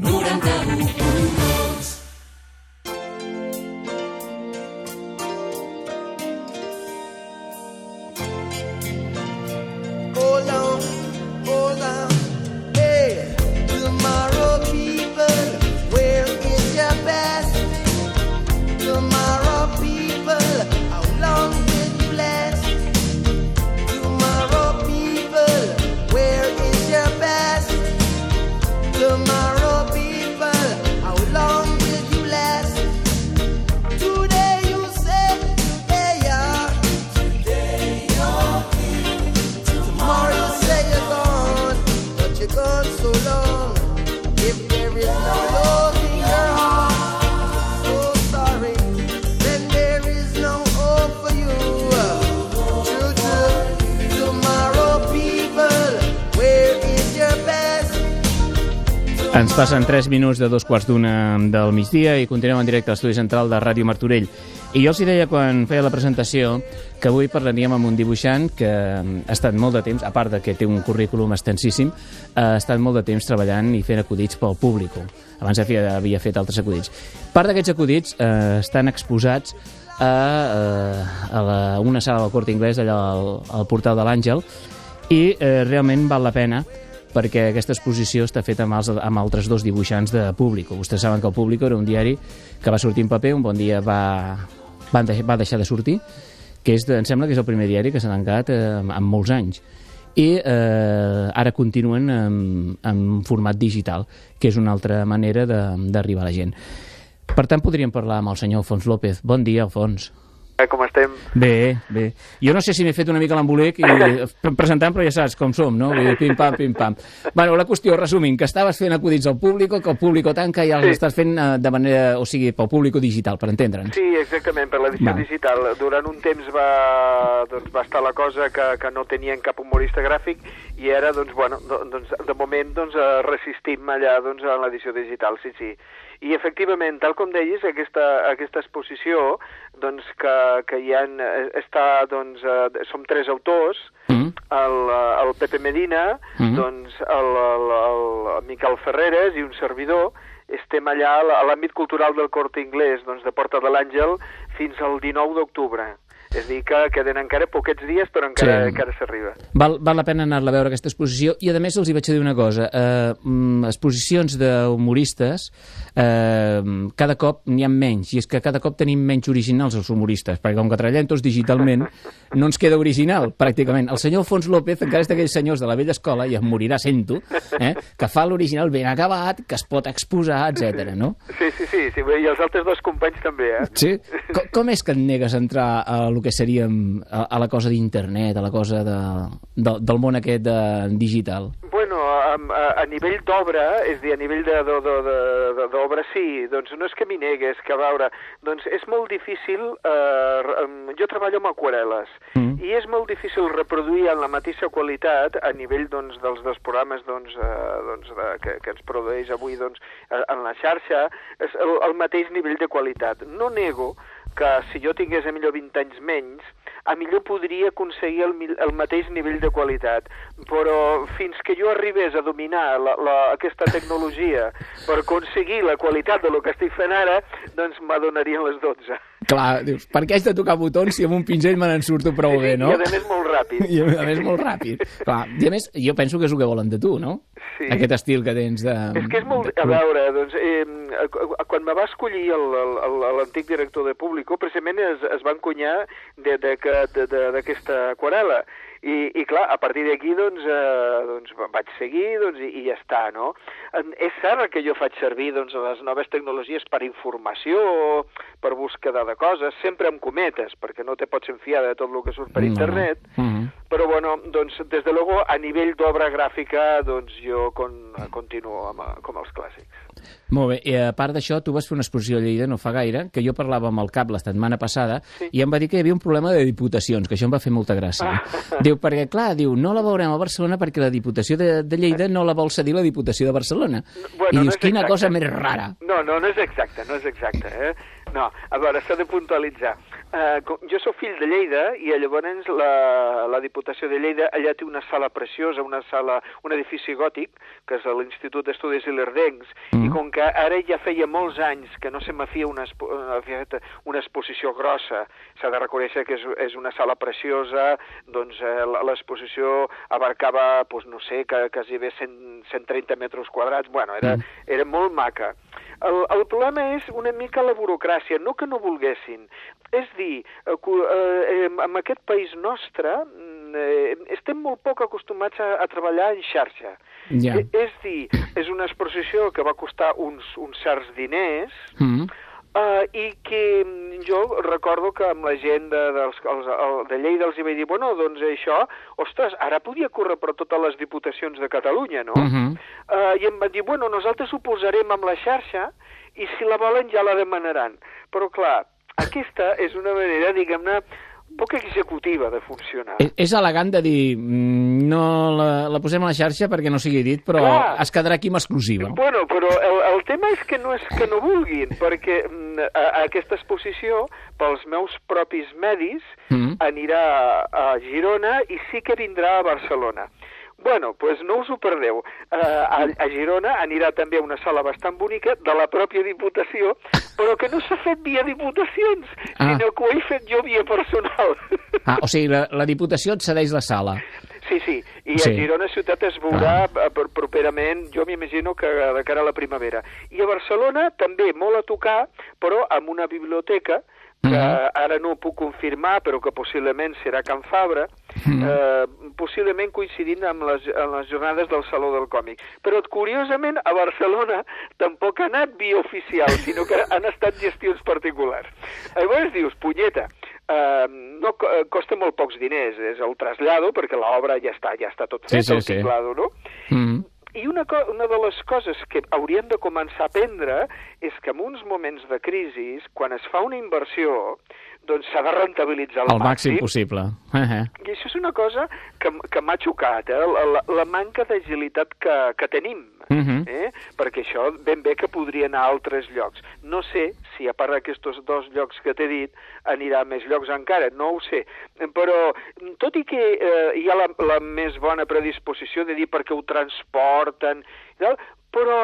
Hold Ens passen 3 minuts de dos quarts d'una del migdia i continuem en directe a l'estudi central de Ràdio Martorell. I jo els deia quan feia la presentació que avui parlaríem amb un dibuixant que ha estat molt de temps, a part de que té un currículum extensíssim, ha estat molt de temps treballant i fent acudits pel públic. Abans havia fet altres acudits. Part d'aquests acudits eh, estan exposats a, eh, a la, una sala del Corte Inglés allà al, al portal de l'Àngel i eh, realment val la pena perquè aquesta exposició està feta amb, els, amb altres dos dibuixants de Público. Vostès saben que el Público era un diari que va sortir en paper, un bon dia va, va, deix, va deixar de sortir, que és, em sembla que és el primer diari que s'ha tancat eh, en molts anys. I eh, ara continuen en, en format digital, que és una altra manera d'arribar a la gent. Per tant, podríem parlar amb el senyor Alfons López. Bon dia, Alfons. Eh, Com estem? Bé, bé. Jo no sé si m'he fet una mica l'embolic i presentant, però ja saps com som, no? Pim-pam, pim-pam. Bueno, la qüestió, resumint, que estaves fent acudits al públic, que el públic tanca i els Sí. estàs fent eh, de manera, o sigui, pel públic digital, per entendre'ns. Sí, exactament, per l'edició digital. Durant un temps va, doncs, va estar la cosa que, que no tenien cap humorista gràfic i ara, doncs, bueno, do- doncs, de moment doncs, eh, resistim allà doncs, a l'edició digital, sí, sí. I efectivament, tal com deies, aquesta, aquesta exposició doncs, que, que hi ha, està, doncs, eh, som tres autors, Mm. el, eh, el Pepe Medina, Mhm. doncs el, el, el Miquel Ferreres i un servidor, estem allà a l'àmbit cultural del Corte Inglés, doncs de Porta de l'Àngel, fins al 19 d'octubre. És a dir, que queden encara poquets dies, però encara, Sí. encara s'arriba. Val, val la pena anar-la a veure, aquesta exposició, i a més els hi vaig a dir una cosa, eh, mm, exposicions d'humoristes, eh, cada cop n'hi ha menys, i és que cada cop tenim menys originals els humoristes, perquè com que treballem tots digitalment, no ens queda original, pràcticament. El senyor Alfons López encara és d'aquells senyors de la vella escola, i em morirà sento, eh, que fa l'original ben acabat, que es pot exposar, etc. no? Sí, sí, sí, sí, i els altres dos companys també, eh? Sí? Com, com és que et negues a entrar a el que seríem a, a la cosa d'internet, a la cosa de, de, del món aquest de, digital? Bueno, a, a, a nivell d'obra, és a dir, a nivell d'obra, sí, doncs no és que m'hi negues, que a veure, doncs és molt difícil, eh, jo treballo amb aquarel·les, Mm. i és molt difícil reproduir en la mateixa qualitat a nivell doncs, dels dos programes doncs, eh, doncs, de, que, que ens produeix avui doncs, eh, en la xarxa, és el, el mateix nivell de qualitat. No nego que si jo tingués a millor 20 anys menys, a millor podria aconseguir el, el mateix nivell de qualitat, però fins que jo arribés a dominar la, la, aquesta tecnologia per aconseguir la qualitat de lo que estic fent ara, doncs m'adonarien les 12. Clar, dius, per què haig de tocar botons si amb un pinzell me n'en surto prou bé, no? I a més molt ràpid. I a més molt ràpid. Clar, i a més, jo penso que és el que volen de tu, no? Sí. Aquest estil que tens de... És que és molt... A veure, doncs, eh, quan me va escollir l'antic director de Público, precisament es, es va encunyar de- de que- de- de- d'aquesta aquarela. I, I, clar, a partir d'aquí, doncs, eh, doncs, vaig seguir doncs, i, i ja està, no? És cert que jo faig servir doncs, les noves tecnologies per informació, per búsqueda de coses, sempre amb cometes, perquè no te pots enfiar de tot el que surt per No. internet, Mhm. Però bueno, doncs, des de luego, a nivell d'obra gràfica, doncs jo con, continuo amb, com els clàssics. Molt bé, i a part d'això, tu vas fer una exposició a Lleida no fa gaire, que jo parlava amb el cap la setmana passada, Sí. i em va dir que hi havia un problema de diputacions, que això em va fer molta gràcia. Diu, perquè, clar, diu, no la veurem a Barcelona perquè la Diputació de, de Lleida no la vol cedir la Diputació de Barcelona. Bueno, I no dius, és quina exacte. cosa més rara. No, no, no és exacte, no és exacte, eh? No, a veure, s'ha de puntualitzar. Uh, jo sóc fill de Lleida i llavors la, la Diputació de Lleida allà té una sala preciosa, una sala, un edifici gòtic, que és l'Institut d'Estudis Ilerdencs, mm. i com que ara ja feia molts anys que no se me feia una, fet una exposició grossa, s'ha de reconèixer que és, és una sala preciosa, doncs eh, la- l'exposició abarcava, doncs, no sé, que, quasi bé 100, 130 metres quadrats, bueno, era, Mm. era molt maca. El, el problema és una mica la burocràcia, no que no volguessin. És dir, eh, eh, eh, en aquest país nostre mm, eh, estem molt poc acostumats a, a treballar en xarxa. Ja. Eh, És dir, és una exposició que va costar uns, uns certs diners, Mm. Uh, I que mm, jo recordo que amb la gent de, dels, els, el, de Lleida els hi vaig dir, bueno, doncs això, ostres, ara podia córrer per totes les diputacions de Catalunya, no? Mhm. uh, I em van dir, bueno, nosaltres ho posarem amb la xarxa i si la volen ja la demanaran. Però clar, aquesta és una manera, diguem-ne, poc executiva de funcionar. És, és elegant de dir, mm, no la, la posem a la xarxa perquè no sigui dit, però Clar. es quedarà aquí amb exclusiva. Bueno, però el, el tema és que no és que no vulguin, perquè mm, a, a aquesta exposició, pels meus propis medis, Mm. anirà a, a Girona i sí que vindrà a Barcelona. Bueno, pues no us ho perdeu. Uh, a, a Girona anirà també una sala bastant bonica de la pròpia Diputació, però que no s'ha fet via Diputacions, Ah. sinó que ho he fet jo via personal. Ah, o sigui, la, la Diputació et cedeix la sala. Sí, sí, i Sí. a Girona ciutat es veurà ah. properament, jo m'imagino que de cara a la primavera. I a Barcelona també molt a tocar, però amb una biblioteca que Mhm. ara no ho puc confirmar, però que possiblement serà Can Fabra, Mhm. eh, possiblement coincidint amb les, amb les jornades del Saló del Còmic. Però, curiosament, a Barcelona tampoc ha anat via oficial, sinó que han estat gestions particulars. Llavors dius, punyeta, eh, no, eh, costa molt pocs diners, és el traslado, perquè l'obra ja està, ja està tot Sí, fet, sí, el sí. tinglado, no? Mm. I una, una de les coses que hauríem de començar a aprendre és que en uns moments de crisi, quan es fa una inversió, doncs s'ha de rentabilitzar al El màxim possible. Uh -huh. i això és una cosa que, que m'ha xocat, eh? la, la, la manca d'agilitat que, que tenim. Mhm. Eh? Perquè això ben bé que podria anar a altres llocs. No sé si, a part d'aquests dos llocs que t'he dit, anirà a més llocs encara, no ho sé. Però, tot i que eh, hi ha la, la més bona predisposició de dir perquè ho transporten, però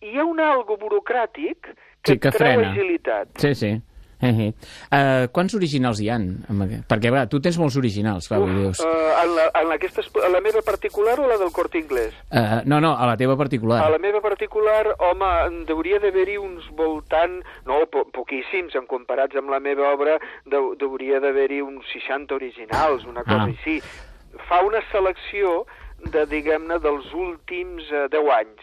hi ha un algo burocràtic que, Sí, que treu frena. agilitat. Sí, sí. Uh -huh. uh, quants originals hi han? Perquè, va, tu tens molts originals, clar, Uf, vull dius. eh, en, la, en aquesta, en la meva particular o la del Corte Inglés? Uh, no, no, a la teva particular. A la meva particular, home, en deuria d'haver-hi uns voltant, no, po poquíssims, en comparats amb la meva obra, deu, deuria d'haver-hi uns 60 originals, una cosa Ah. així. Fa una selecció de, diguem-ne, dels últims eh, 10 anys.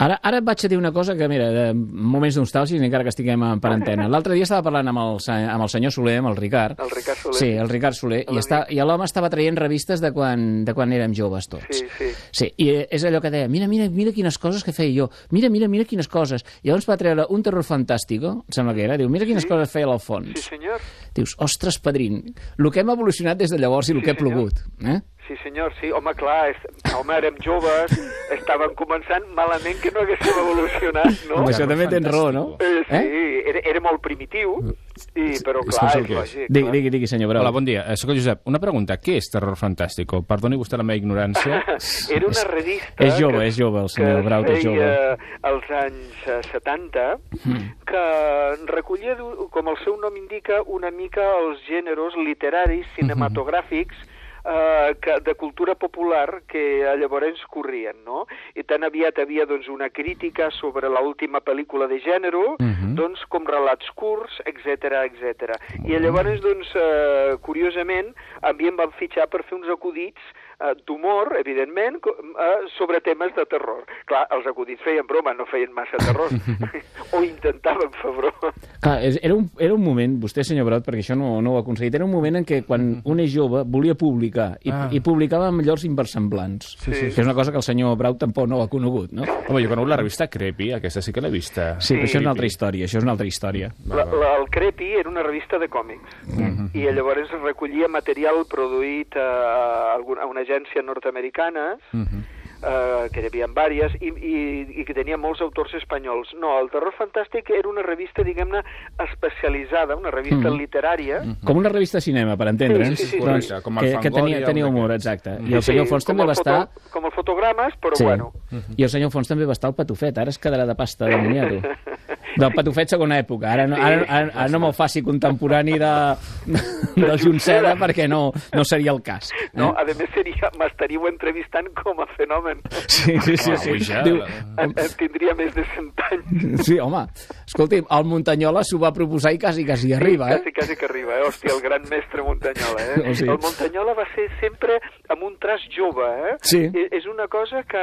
Ara, ara et vaig a dir una cosa que, mira, de moments nostàlgics, encara que estiguem en per antena. L'altre dia estava parlant amb el, amb el senyor Soler, amb el Ricard. El Ricard Soler. Sí, el Ricard Soler. I, L'amic. està, i l'home estava traient revistes de quan, de quan érem joves tots. Sí, sí. Sí, i és allò que deia, mira, mira, mira quines coses que feia jo, mira, mira, mira quines coses. I llavors va treure un terror fantàstico, em sembla que era, diu, mira quines Sí. coses feia l'Alfons. Sí, senyor. Dius, ostres, padrín, el que hem evolucionat des de llavors i el Sí, que ha senyor. plogut. Eh? Sí, senyor, sí. Home, clar, és, home, érem joves, estaven començant malament que no haguéssim evolucionat, no? Amb això també tens raó, no? Eh, sí, era, era molt primitiu, i, però És clar, és que és. lògic. Digui, clar. digui, digui, senyor Brau. Hola, bon dia. Eh, Soc el Josep. Una pregunta. Què és Terror Fantàstico? Perdoni vostè la meva ignorància. Era una revista... és jove, que- és jove, el senyor que Braut és jove. als anys eh, 70, que recollia, com el seu nom indica, una mica els gèneres literaris, cinematogràfics, eh, que, de cultura popular que eh, llavors corrien, no? I tan aviat havia doncs, una crítica sobre l'última pel·lícula de gènere, doncs, com relats curts, etc etc. I llavors, doncs, eh, curiosament, a mi em van fitxar per fer uns acudits eh, d'humor, evidentment, eh, sobre temes de terror. Clar, els acudits feien broma, no feien massa terror. o intentaven fer broma. Clar, era un, era un moment, vostè, senyor Brot, perquè això no, no ho ha aconseguit, era un moment en què quan un és jove volia publicar, i, Ah. i publicava amb millors inversemblants. Sí, sí, Que és una cosa que el senyor Braut tampoc no ha conegut, no? Home, jo conegut la revista Creepy, aquesta sí que l'he vista. Sí, però això és una altra història, això és una altra història. La, la, el Crepi era una revista de còmics i llavors recollia material produït a, a, alguna, a una agència nord-americana eh, que hi havia diverses i, i, i que tenia molts autors espanyols. No, el Terror Fantàstic era una revista, diguem-ne, especialitzada, una revista literària, Com una revista de cinema, per entendre'ns. Sí, sí, sí, sí. doncs, com el que, que tenia, tenia humor, exacte. I el senyor Fons com també va estar... foto- Com els fotogrames, però Sí. bueno. I el senyor Fons també va estar al patufet, ara es quedarà de pasta de moniato. Del patufet segona època, ara no, ara, ara, ara no me'l faci contemporani de, de Junceda perquè no, no seria el cas. Eh? No, a més seria, m'estaríeu entrevistant com a fenomen. Sí, sí, sí. Sí. ja, Diu, En, en tindria més de 100 anys. sí, home, escolti, el Muntanyola s'ho va proposar i quasi, quasi arriba, eh? Quasi, quasi que arriba, eh? Hòstia, el gran mestre Muntanyola, eh? O sigui- El Muntanyola va ser sempre amb un traç jove, eh? Sí. És una cosa que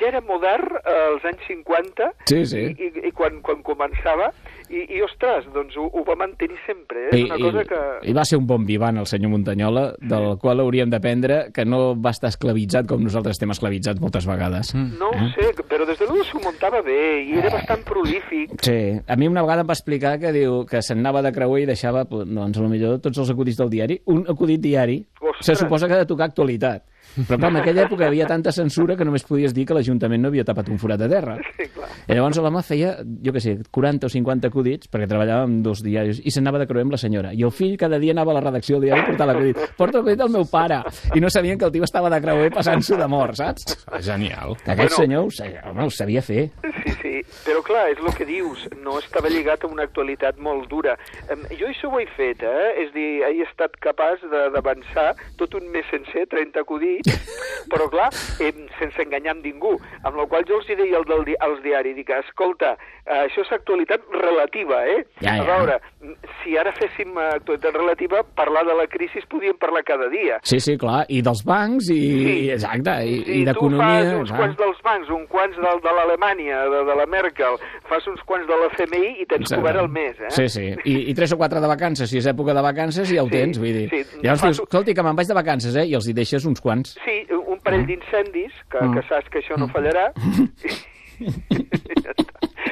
ja era modern eh, als anys 50 Sí, sí. i, i, i quan, quan començava i, i ostres, doncs ho, ho va mantenir sempre, eh? És una cosa que... I va ser un bon vivant, el senyor Muntanyola, del qual hauríem d'aprendre que no va estar esclavitzat com nosaltres estem esclavitzats moltes vegades. No ho sé, però des de luego s'ho muntava bé i era bastant prolífic. Sí, a mi una vegada em va explicar que diu que se'n anava de creuer i deixava, doncs, millor tots els acudits del diari. Un acudit diari Ostres. se suposa que ha de tocar actualitat. Però clar, en aquella època hi havia tanta censura que només podies dir que l'Ajuntament no havia tapat un forat de terra. Sí, clar. I llavors l'home feia, jo què sé, 40 o 50 acudits, perquè treballava amb dos diaris, i s'anava de creuer amb la senyora. I el fill cada dia anava a la redacció del diari a portar l'acudit. Porta l'acudit del meu pare. I no sabien que el tio estava de creuer passant-s'ho de mort, saps? Genial. Aquest Bueno. senyor, ho sabia, home, ho sabia fer. Sí, però clar, és el que dius, no estava lligat a una actualitat molt dura. Jo això ho he fet, eh? És dir, he estat capaç de- d'avançar tot un mes sencer, 30 acudits, però clar, em, sense enganyar amb ningú. Amb la qual jo els hi deia al del di als diaris, dic, escolta, eh, això és actualitat relativa, eh? Ja, ja. A veure, si ara féssim eh, actualitat relativa, parlar de la crisi podíem parlar cada dia. Sí, sí, clar, i dels bancs, i, Sí. exacte, i, Si i tu d'economia. fas uns quants dels bancs, uns quants del, de l'Alemanya, de, de la Merkel, fas uns quants de la FMI i tens Exacte. cobert el mes, eh? Sí, sí, I, i tres o quatre de vacances, si és època de vacances, ja ho Sí, tens, vull dir. sí. Llavors dius, escolti, que me'n vaig de vacances, eh? I els hi deixes uns quants. Sí, un parell d'incendis, que, Mm. que saps que això no fallarà.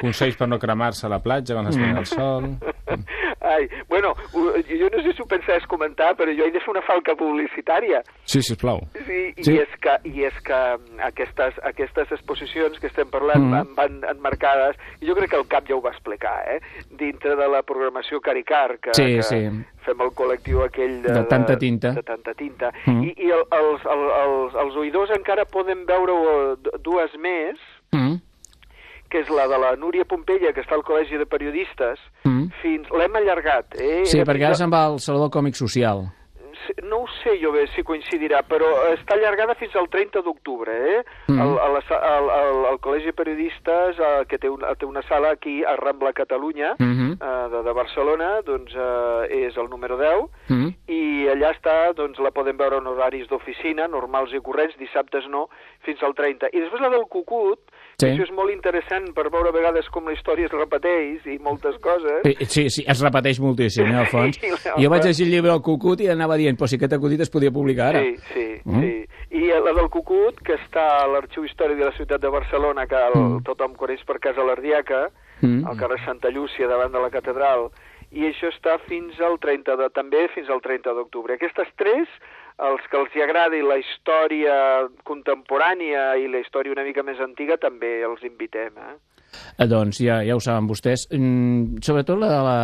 Consells per no cremar-se a la platja quan es pren el sol. Ai, bueno, jo no sé si ho pensaves comentar, però jo he de fer una falca publicitària. Sí, sisplau. Sí, i, Sí. És que, i és que aquestes, aquestes exposicions que estem parlant Mhm. van, van enmarcades, i jo crec que el CAP ja ho va explicar, eh? dintre de la programació Caricar, que, Sí, que sí. fem el col·lectiu aquell de, De tanta tinta. De, tanta tinta. Mhm. I, i el, els, el, els, els oïdors encara poden veure eh, dues més, Mm. Que és la de la Núria Pompella, que està al Col·legi de Periodistes, Mm. fins... L'hem allargat, eh? Sí, Era perquè ara se'n va al Saló del Còmic Social. No ho sé jo bé si coincidirà, però està allargada fins al 30 d'octubre, eh? Mhm. El, sa- al, al, al Col·legi de Periodistes, eh, que té una, té una sala aquí a Rambla, Catalunya, Mhm. eh, de, de Barcelona, doncs eh, és el número 10, Mm. i allà està, doncs la podem veure en horaris d'oficina, normals i corrents, dissabtes no, fins al 30. I després la del Cucut, Sí. això és molt interessant per veure a vegades com la història es repeteix i moltes coses. Sí, sí, es repeteix moltíssim, eh, al fons. Sí, Jo vaig llegir el llibre El Cucut i anava dient, però si aquest acudit es podia publicar ara. Sí, sí, Mm. sí. I la del Cucut, que està a l'Arxiu Històric de la Ciutat de Barcelona, que el, Mm. tothom coneix per casa l'Ardiaca, Mm. al carrer Santa Llúcia, davant de la catedral, i això està fins al 30 de, també fins al 30 d'octubre. Aquestes tres, els que els hi agradi la història contemporània i la història una mica més antiga, també els invitem. Eh? Eh, doncs ja, ja ho saben vostès. Mm, sobretot la de la,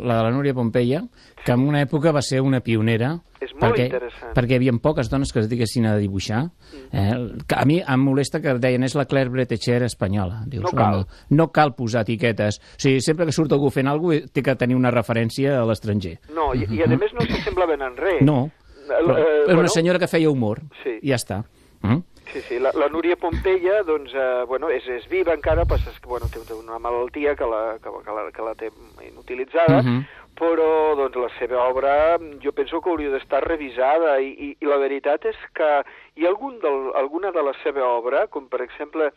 la de la Núria Pompeia, que en una època va ser una pionera. És molt perquè, interessant. Perquè hi havia poques dones que es diguessin a dibuixar. Eh, que a mi em molesta que deien és la Claire Bretecher espanyola. Dius, No cal. no cal posar etiquetes. O sigui, sempre que surt algú fent alguna cosa té que tenir una referència a l'estranger. No, i, i a més no s'assemblaven en res. No, però, Eh, era bueno, una senyora que feia humor. Sí. I ja està. Mm? Sí, sí, la, la Núria Pompeia, doncs, eh, bueno, és, és viva encara, però és que, bueno, té, té una malaltia que la, que, que la, que la té inutilitzada, Mhm. però doncs, la seva obra jo penso que hauria d'estar revisada i, i, i la veritat és que hi ha algun del, alguna de la seva obra, com per exemple,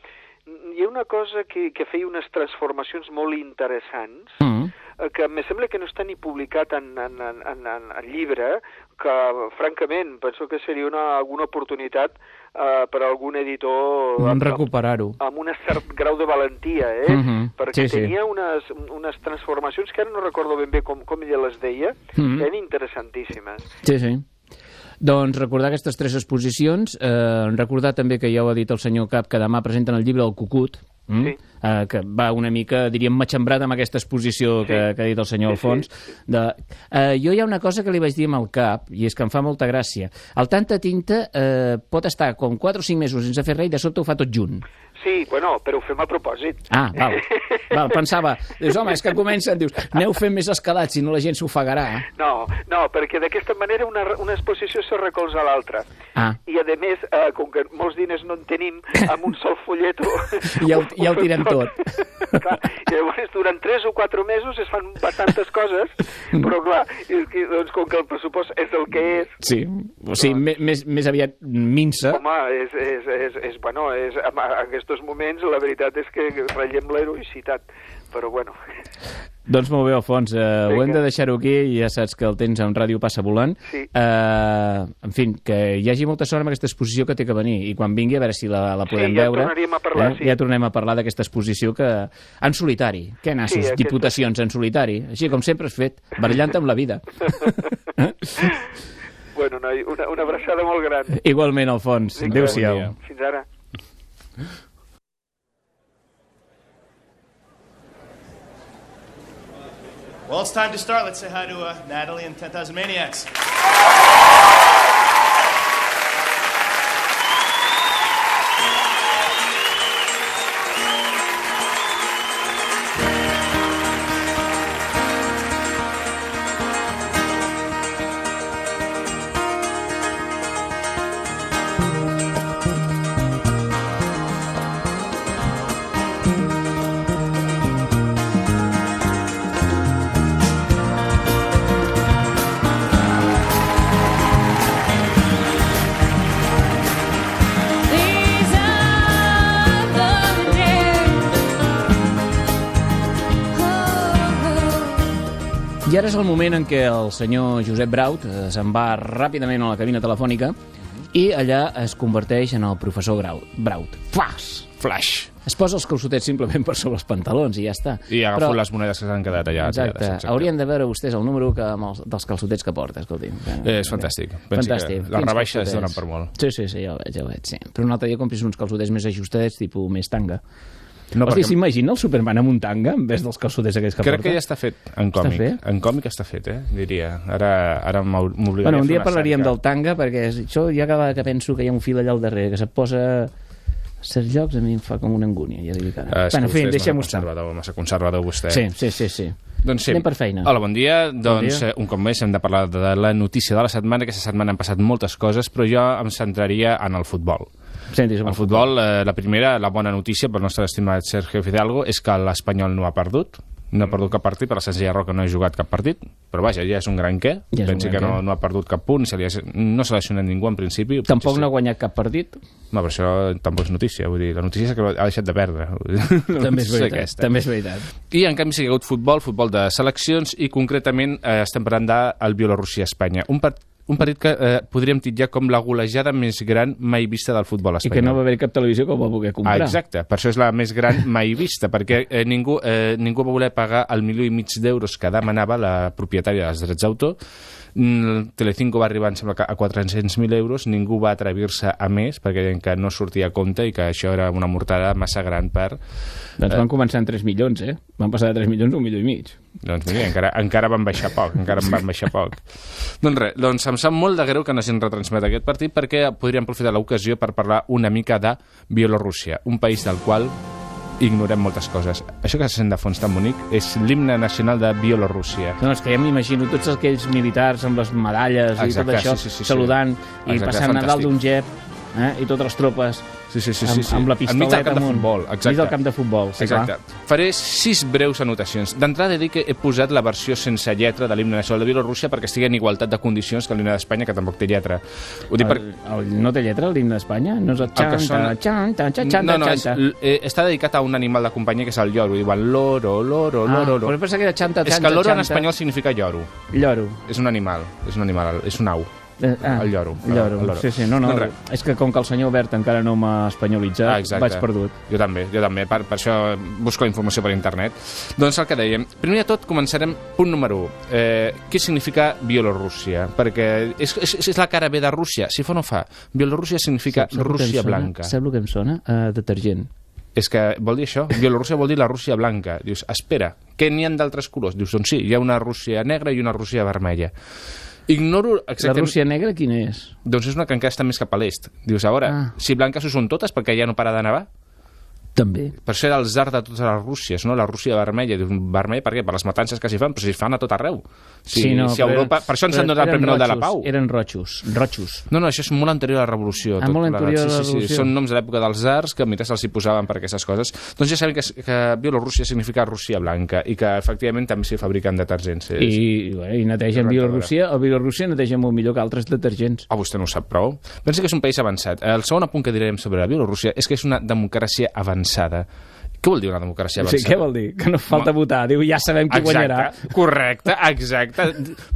hi ha una cosa que, que feia unes transformacions molt interessants, Mm. eh, que me sembla que no està ni publicat en, en, en, en, en llibre, que francament penso que seria una, alguna oportunitat eh, per a algun editor Vam amb, recuperar-ho. amb un cert grau de valentia, eh? Mhm, perquè sí, sí. tenia unes, unes transformacions que ara no recordo ben bé com, com ella les deia, Mhm. que eren interessantíssimes. Sí, sí. Doncs recordar aquestes tres exposicions, eh, recordar també que ja ho ha dit el senyor Cap, que demà presenten el llibre El Cucut, mm? Sí. eh, que va una mica, diríem, matxembrat amb aquesta exposició que, que ha dit el senyor Sí, sí, Alfons. De, eh, jo hi ha una cosa que li vaig dir amb el Cap, i és que em fa molta gràcia. El tanta tinta eh, pot estar com 4 o 5 mesos sense fer res i de sobte ho fa tot junt. Sí, bueno, però ho fem a propòsit. Ah, val. val pensava, dius, home, és que comencen, dius, aneu fent més escalats, si no la gent s'ofegarà. No, no, perquè d'aquesta manera una, una exposició se recolza a l'altra. Ah. I, a més, eh, com que molts diners no en tenim, amb un sol folleto... Ja ho- ja ho tirem tot. clar, i llavors, durant 3 o 4 mesos es fan bastantes coses, però clar, és que, doncs, com que el pressupost és el que és, Sí, o sigui, me- més, més aviat minsa. home, és, és, és, és, bueno, és, en aquests moments la veritat és que ratllem l'heroïcitat, però bueno... Doncs molt bé, Alfons, eh, ho hem Vinga. de deixar-ho aquí, ja saps que el temps en ràdio passa volant. Sí. Eh, en fi, que hi hagi molta sort amb aquesta exposició que té que venir, i quan vingui a veure si la, la podem ja veure. tornaríem a parlar, sí. Ja tornem a parlar d'aquesta exposició que... En solitari. Què nassos? Sí, aquesta- Diputacions en solitari. Així com sempre has fet, barallant amb la vida. Bueno, noi, una, una abraçada molt gran. Igualment, Alfons. Vinga, Adéu-siau. Fins ara. Well, it's time to start. Let's say hi to uh, Natalie and 10,000 Maniacs. És el moment en què el senyor Josep Braut eh, se'n va ràpidament a la cabina telefònica i allà es converteix en el professor Grau, Braut. Flash! Flash. Es posa els calçotets simplement per sobre els pantalons i ja està. I agafo Però- les monedes que s'han quedat allà. Exacte. tirades, Haurien de veure vostès el número que, amb els, dels calçotets que porta, escolti. Eh, és fantàstic. Pensi Fantàstic. que les rebaixes calçotets? donen per molt. Sí, sí, sí, ja ho veig, ja ho veig, sí. Però un altre dia compris uns calçotets més ajustadets, tipus més tanga. No, Hosti, perquè- s'imagina el Superman amb un tanga en vez dels calçotets aquells que Crec porta? que ja està fet en còmic. fet? En còmic està fet, eh? Diria. Ara, ara m'obligaria Bueno, un dia parlaríem cerca. del tanga, perquè és- això ja cada que penso que hi ha un fil allà al darrere, que se't posa certs llocs, a mi em fa com una angúnia, ja li dic ara. És bueno, en fi, deixem-ho estar. massa conservador vostè. Sí, sí, sí, sí. Doncs sí. Anem per feina. Hola, bon dia. Doncs, dia. eh, un cop més, hem de parlar de la notícia de la setmana. Aquesta setmana han passat moltes coses, però jo em centraria en el futbol. El futbol, eh, la primera, la bona notícia pel nostre estimat Sergio Fidalgo és que l'Espanyol no ha perdut. No ha perdut cap partit, per la senzilla que no ha jugat cap partit. Però vaja, ja és un gran què. Ja és Pensi que no, no ha perdut cap punt, se li ha, no s'ha lesionat ningú en principi. Tampoc no ha guanyat cap partit. No, però això tampoc és notícia. Vull dir, la notícia és que ha deixat de perdre. També és veritat. aquesta. També és veritat. I en canvi que ha hagut futbol, futbol de seleccions i concretament eh, estem parlant del Bielorússia-Espanya. Un, part, un partit que eh, podríem titllar com la golejada més gran mai vista del futbol I espanyol. que no va haver cap televisió que ho va poder Ah, comprar. exacte, per això és la més gran mai vista, perquè eh, ningú, eh, ningú va voler pagar el milió i mig d'euros que demanava la propietària dels drets d'autor. Mm, Telecinco va arribar, em sembla, a 400.000 euros, ningú va atrevir-se a més, perquè deien que no sortia a compte i que això era una mortada massa gran per... Doncs van començar en 3 milions, eh? Van passar de 3 milions a un milió i mig. Doncs mira, encara, encara van baixar poc, encara en van baixar poc. doncs res, doncs em sap molt de greu que no hagin retransmet aquest partit perquè podríem aprofitar l'ocasió per parlar una mica de Bielorússia, un país del qual ignorem moltes coses. Això que se sent de fons tan bonic és l'himne nacional de Bielorússia. No, és que ja m'imagino tots aquells militars amb les medalles i Exacte, tot això, sí, sí, sí, sí. saludant i Exacte, passant a dalt d'un jet eh? i totes les tropes Sí, sí, sí, amb, sí, sí. amb la Enmig pistoleta del camp de amunt. futbol, exacte. Enmig del camp de futbol, sí, Exacte. clar. Faré sis breus anotacions. D'entrada he dit que he posat la versió sense lletra de l'himne nacional de Bielorússia perquè estigui en igualtat de condicions que l'himne d'Espanya, que tampoc té lletra. Ho dic per... El, el, no té lletra l'himne d'Espanya? No és el El que xanta, sona- xanta, xanta, no, no, és, xanta. l- eh, està dedicat a un animal de companyia que és el lloro. Diuen loro, loro, Ah, loro, però pensa que era xanta, És xanta, que loro en xanta. espanyol significa lloro. Lloro. És un animal, és un animal, és un au. Eh, ah, El lloro. El lloro, El lloro. sí, sí. No, no, Doncs és que com que el senyor Bert encara no m'ha espanyolitzat, Ah, exacte. vaig perdut. Jo també, jo també. Per, per això busco informació per internet. Doncs el que dèiem. Primer de tot, començarem punt número 1. Eh, què significa Bielorússia? Perquè és, és, és la cara B de Rússia. Si fa no fa. Bielorússia significa Saps em Rússia blanca. Saps el que em sona? Uh, detergent. És que vol dir això. Bielorússia vol dir la Rússia blanca. Dius, espera, què n'hi ha d'altres colors? Dius, doncs sí, hi ha una Rússia negra i una Rússia vermella. Ignoro La exactament... Rússia negra quina és? Doncs és una que encara està més cap a l'est. Dius, a veure, Ah. si blanques ho són totes perquè ja no para de nevar? També. Per això era el zar de totes les Rússies, no? La Rússia vermella. Vermella per què? Per les matances que s'hi fan, però si es fan a tot arreu. Si, si a però Europa... eren- per això ens han donat el Premi Nobel de la Pau. Eren rojos, rojos. No, no, això és molt anterior a la Revolució. Ah, tot molt anterior a la sí, sí, sí, Revolució. Són noms de l'època dels zars que mentre se'ls hi posaven per aquestes coses. Doncs ja sabem que, que Bielorússia significa Rússia blanca i que efectivament també s'hi fabriquen detergents. I, i, bueno, i netegen Bielorússia. El Bielorússia neteja molt millor que altres detergents. Ah, vostè no ho sap prou. Pensa que és un país avançat. El segon apunt que direm sobre la Bielorússia és que és una democràcia avançada. Què vol dir una democràcia Sí, avançada? què vol dir? Que no falta votar. Diu, ja sabem qui guanyarà. Exacte, correcte, exacte.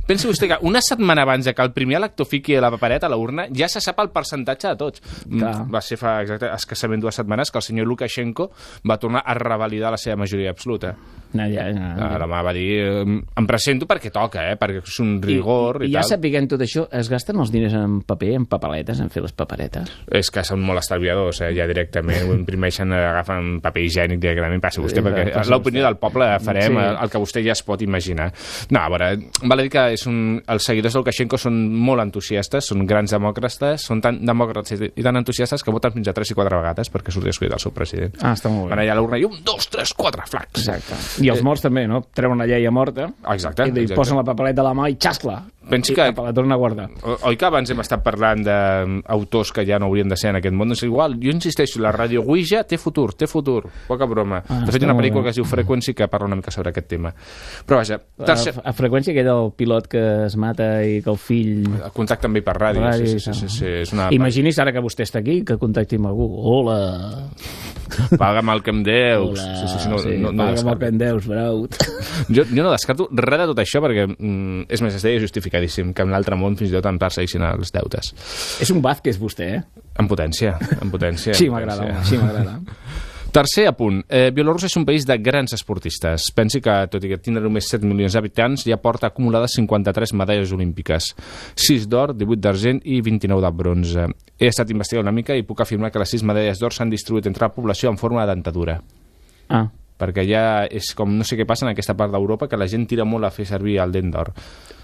Pensi vostè que una setmana abans que el primer elector fiqui la papereta a la urna, ja se sap el percentatge de tots. Mm, Clar. Va ser fa exacte, escassament dues setmanes que el senyor Lukashenko va tornar a revalidar la seva majoria absoluta. No, ja, ja, ja. Ah, L'home va dir, em presento perquè toca, eh, perquè és un rigor i, I, i ja tal. sapiguem tot això, es gasten els diners en paper, en papeletes, en fer les paperetes? És que són molt estalviadors, eh? ja directament ho imprimeixen, agafen paper higiènic directament, passi vostè, Sí, perquè l'opinió del poble farem sí. el que vostè ja es pot imaginar. No, a veure, val a dir que és un, els seguidors del Lukashenko són molt entusiastes, són grans demòcrates, són tan demòcrates i tan entusiastes que voten fins a 3 i 4 vegades perquè surti escollit el seu president. Ah, està molt Van bé. allà a l'urna i un, dos, tres, quatre flacs. Exacte. I els morts també, no? Treuen la llei a morta Exacte, i li exacte. posen la papeleta a la mà i xascla! Pensi que- la torna a guardar. Oi que abans hem estat parlant d'autors que ja no haurien de ser en aquest món? És igual, jo insisteixo, la ràdio Ouija té futur, té futur, poca broma. Ah, de fet, hi està ha una pel·lícula que es diu Frequency que parla una mica sobre aquest tema. Però vaja, tercer... A, a freqüència aquell del pilot que es mata i que el fill... El contacte també per ràdio, Ràdio sí, sí, sí, sí, sí, és una... Imagini's ara que vostè està aquí, que contacti amb algú. Hola! Paga'm el que em deus. Hola! Sí, sí, sí, no, sí, no, no paga'm el que em deus, braut. jo, jo no descarto res de tot això perquè, mm, és més, es deia justificadíssim que en l'altre món fins i tot em perseguissin els deutes. És un Vázquez, vostè, eh? En potència, en potència. Sí, en m'agrada, sí, m'agrada. Tercer apunt. Eh, Bielorússia és un país de grans esportistes. Pensi que, tot i que tindre només 7 milions d'habitants, ja porta acumulades 53 medalles olímpiques. 6 d'or, 18 d'argent i 29 de bronze. He estat investigant una mica i puc afirmar que les 6 medalles d'or s'han distribuït entre la població en forma de dentadura. Ah, Perquè ja és com, no sé què passa en aquesta part d'Europa, que la gent tira molt a fer servir el dent d'or.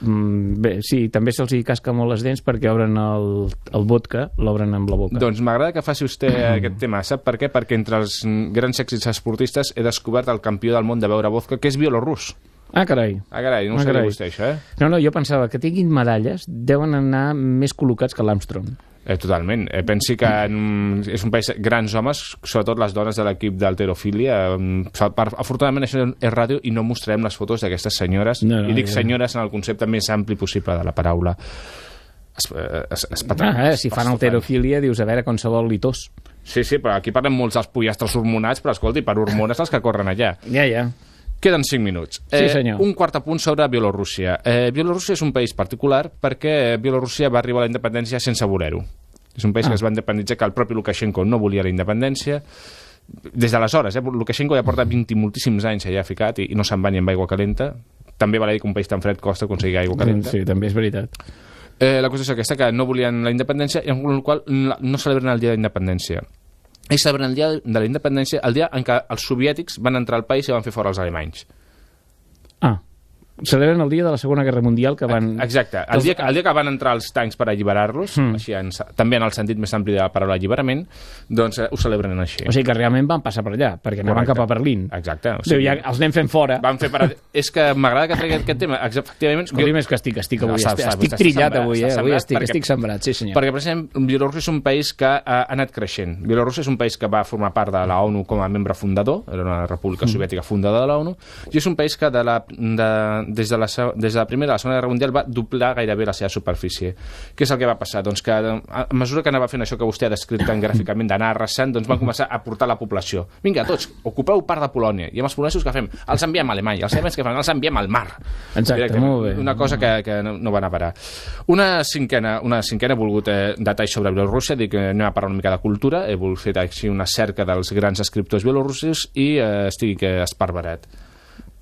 Mm, bé, sí, també se'ls hi casca molt les dents perquè obren el, el vodka, l'obren amb la boca. Doncs m'agrada que faci vostè aquest tema. Sap per què? Perquè entre els grans èxits esportistes he descobert el campió del món de beure vodka, que és bielorrus. Ah, carai. Ah, carai, no ho Ah, sabia vostè, això, eh? No, no, jo pensava que tinguin medalles deuen anar més col·locats que l'Armstrong. Eh, totalment. Eh, pensi que en, és un país grans homes, sobretot les dones de l'equip d'alterofília. eh, per- Afortunadament això és ràdio i no mostrarem les fotos d'aquestes senyores. No, no, I dic ja. senyores en el concepte més ampli possible de la paraula. Es, eh, es, es, es, Ah, eh, si fan alterofília, dius, a veure, qualsevol litós. Sí, sí, però aquí parlem molts dels pollastres hormonats, però escolti, per hormones els que corren allà. Ja, ja. Queden 5 minuts. Sí, senyor. Un quart apunt sobre Bielorússia. Eh, Bielorússia és un país particular perquè Bielorússia va arribar a la independència sense voler-ho. És un país Ah. que es va independitzar que el propi Lukashenko no volia la independència. Des d'aleshores, eh? Lukashenko ja porta 20 i moltíssims anys allà ficat i, i no se'n va ni amb aigua calenta. També val a dir que un país tan fred costa aconseguir aigua calenta. Sí, també és veritat. Eh, la qüestió és aquesta, que no volien la independència i amb la qual no no celebren el dia de la independència. Ells celebren el dia de la independència el dia en què els soviètics van entrar al país i van fer fora els alemanys. Celebren el dia de la Segona Guerra Mundial que van... Exacte. El dia, que, el dia que van entrar els tancs per alliberar-los, Mm. així en, també en el sentit més ampli de la paraula alliberament, doncs eh, ho celebren així. O sigui que realment van passar per allà, perquè anaven Correcte. cap a Berlín. Exacte. O sigui, ja els anem fent fora. Van fer parad... és que m'agrada que tregui aquest tema. Efectivament... Escolti, més que estic, estic avui, Està- estic, estic trillat sembrat, avui, eh? Avui estic, perquè- estic sembrat, sí senyor. Perquè, per exemple, Bielorússia és un país que ha, anat creixent. Bielorússia és un país que va formar part de la ONU com a membre fundador, era una república Mm. soviètica fundadora de la ONU, i és un país que de la, de, des, de la, des de la primera a la segona guerra mundial va doblar gairebé la seva superfície. Què és el que va passar? Doncs que a mesura que anava fent això que vostè ha descrit tan gràficament d'anar arrasant, doncs van començar a portar la població. Vinga, tots, ocupeu part de Polònia. I amb els polonesos que fem? Els enviem a Alemanya. Els que fan? Els enviem al mar. Exacte, Directament. molt bé. Una cosa que, que no, no van a parar. Una cinquena, una cinquena he volgut eh, detalls sobre Bielorússia, dic que anem a parlar una mica de cultura, he volgut fer així una cerca dels grans escriptors bielorussos i eh, estic eh, esparverat.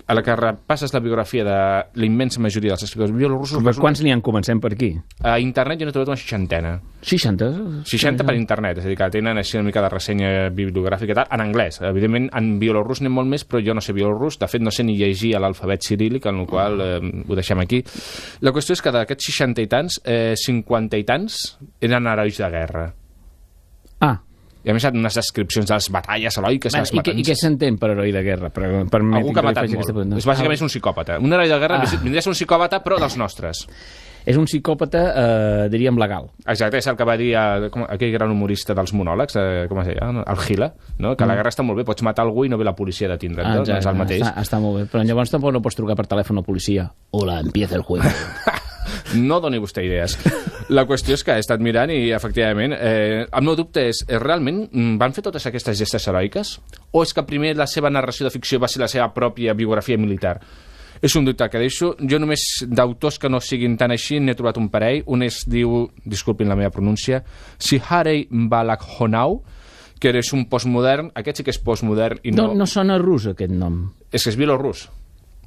A la que repasses la biografia de la immensa majoria dels escriptors bielorussos... Per quants n'hi han? Comencem per aquí. A internet jo n'he trobat una seixantena. 60? 60 per internet, és a dir, que tenen així una mica de ressenya bibliogràfica i tal, en anglès. Evidentment, en bielorús n'hi ha molt més, però jo no sé bielorús. De fet, no sé ni llegir l'alfabet cirílic, en el qual eh, ho deixem aquí. La qüestió és que d'aquests 60 i tants, eh, 50 i tants eren herois de guerra. Ah, I a més, unes descripcions de les batalles heroiques. bueno, les i, què, i què s'entén per heroi de guerra? Per, per Algú que ha matat molt. És bàsicament és un psicòpata. Un heroi de guerra Ah. vindria a ser un psicòpata, però dels nostres. És un psicòpata, eh, diríem, legal. Exacte, és el que va dir a, com, aquell gran humorista dels monòlegs, eh, com es deia, el Gila, no? que la guerra està molt bé, pots matar algú i no ve la policia a detindre't, Ah, no? no és el mateix. Està, està molt bé. Però llavors tampoc no pots trucar per telèfon a policia. Hola, empieza el juego. No doni vostè idees. La qüestió és que he estat mirant i, efectivament, eh, el meu dubte és, eh, realment mm, van fer totes aquestes gestes heroiques? O és que primer la seva narració de ficció va ser la seva pròpia biografia militar? És un dubte que deixo. Jo només d'autors que no siguin tan així n'he trobat un parell. Un es diu, disculpin la meva pronúncia, Siharei Balakhonau, que és un postmodern, aquest sí que és postmodern i No, no... no sona rus, aquest nom. És que és bielorrus.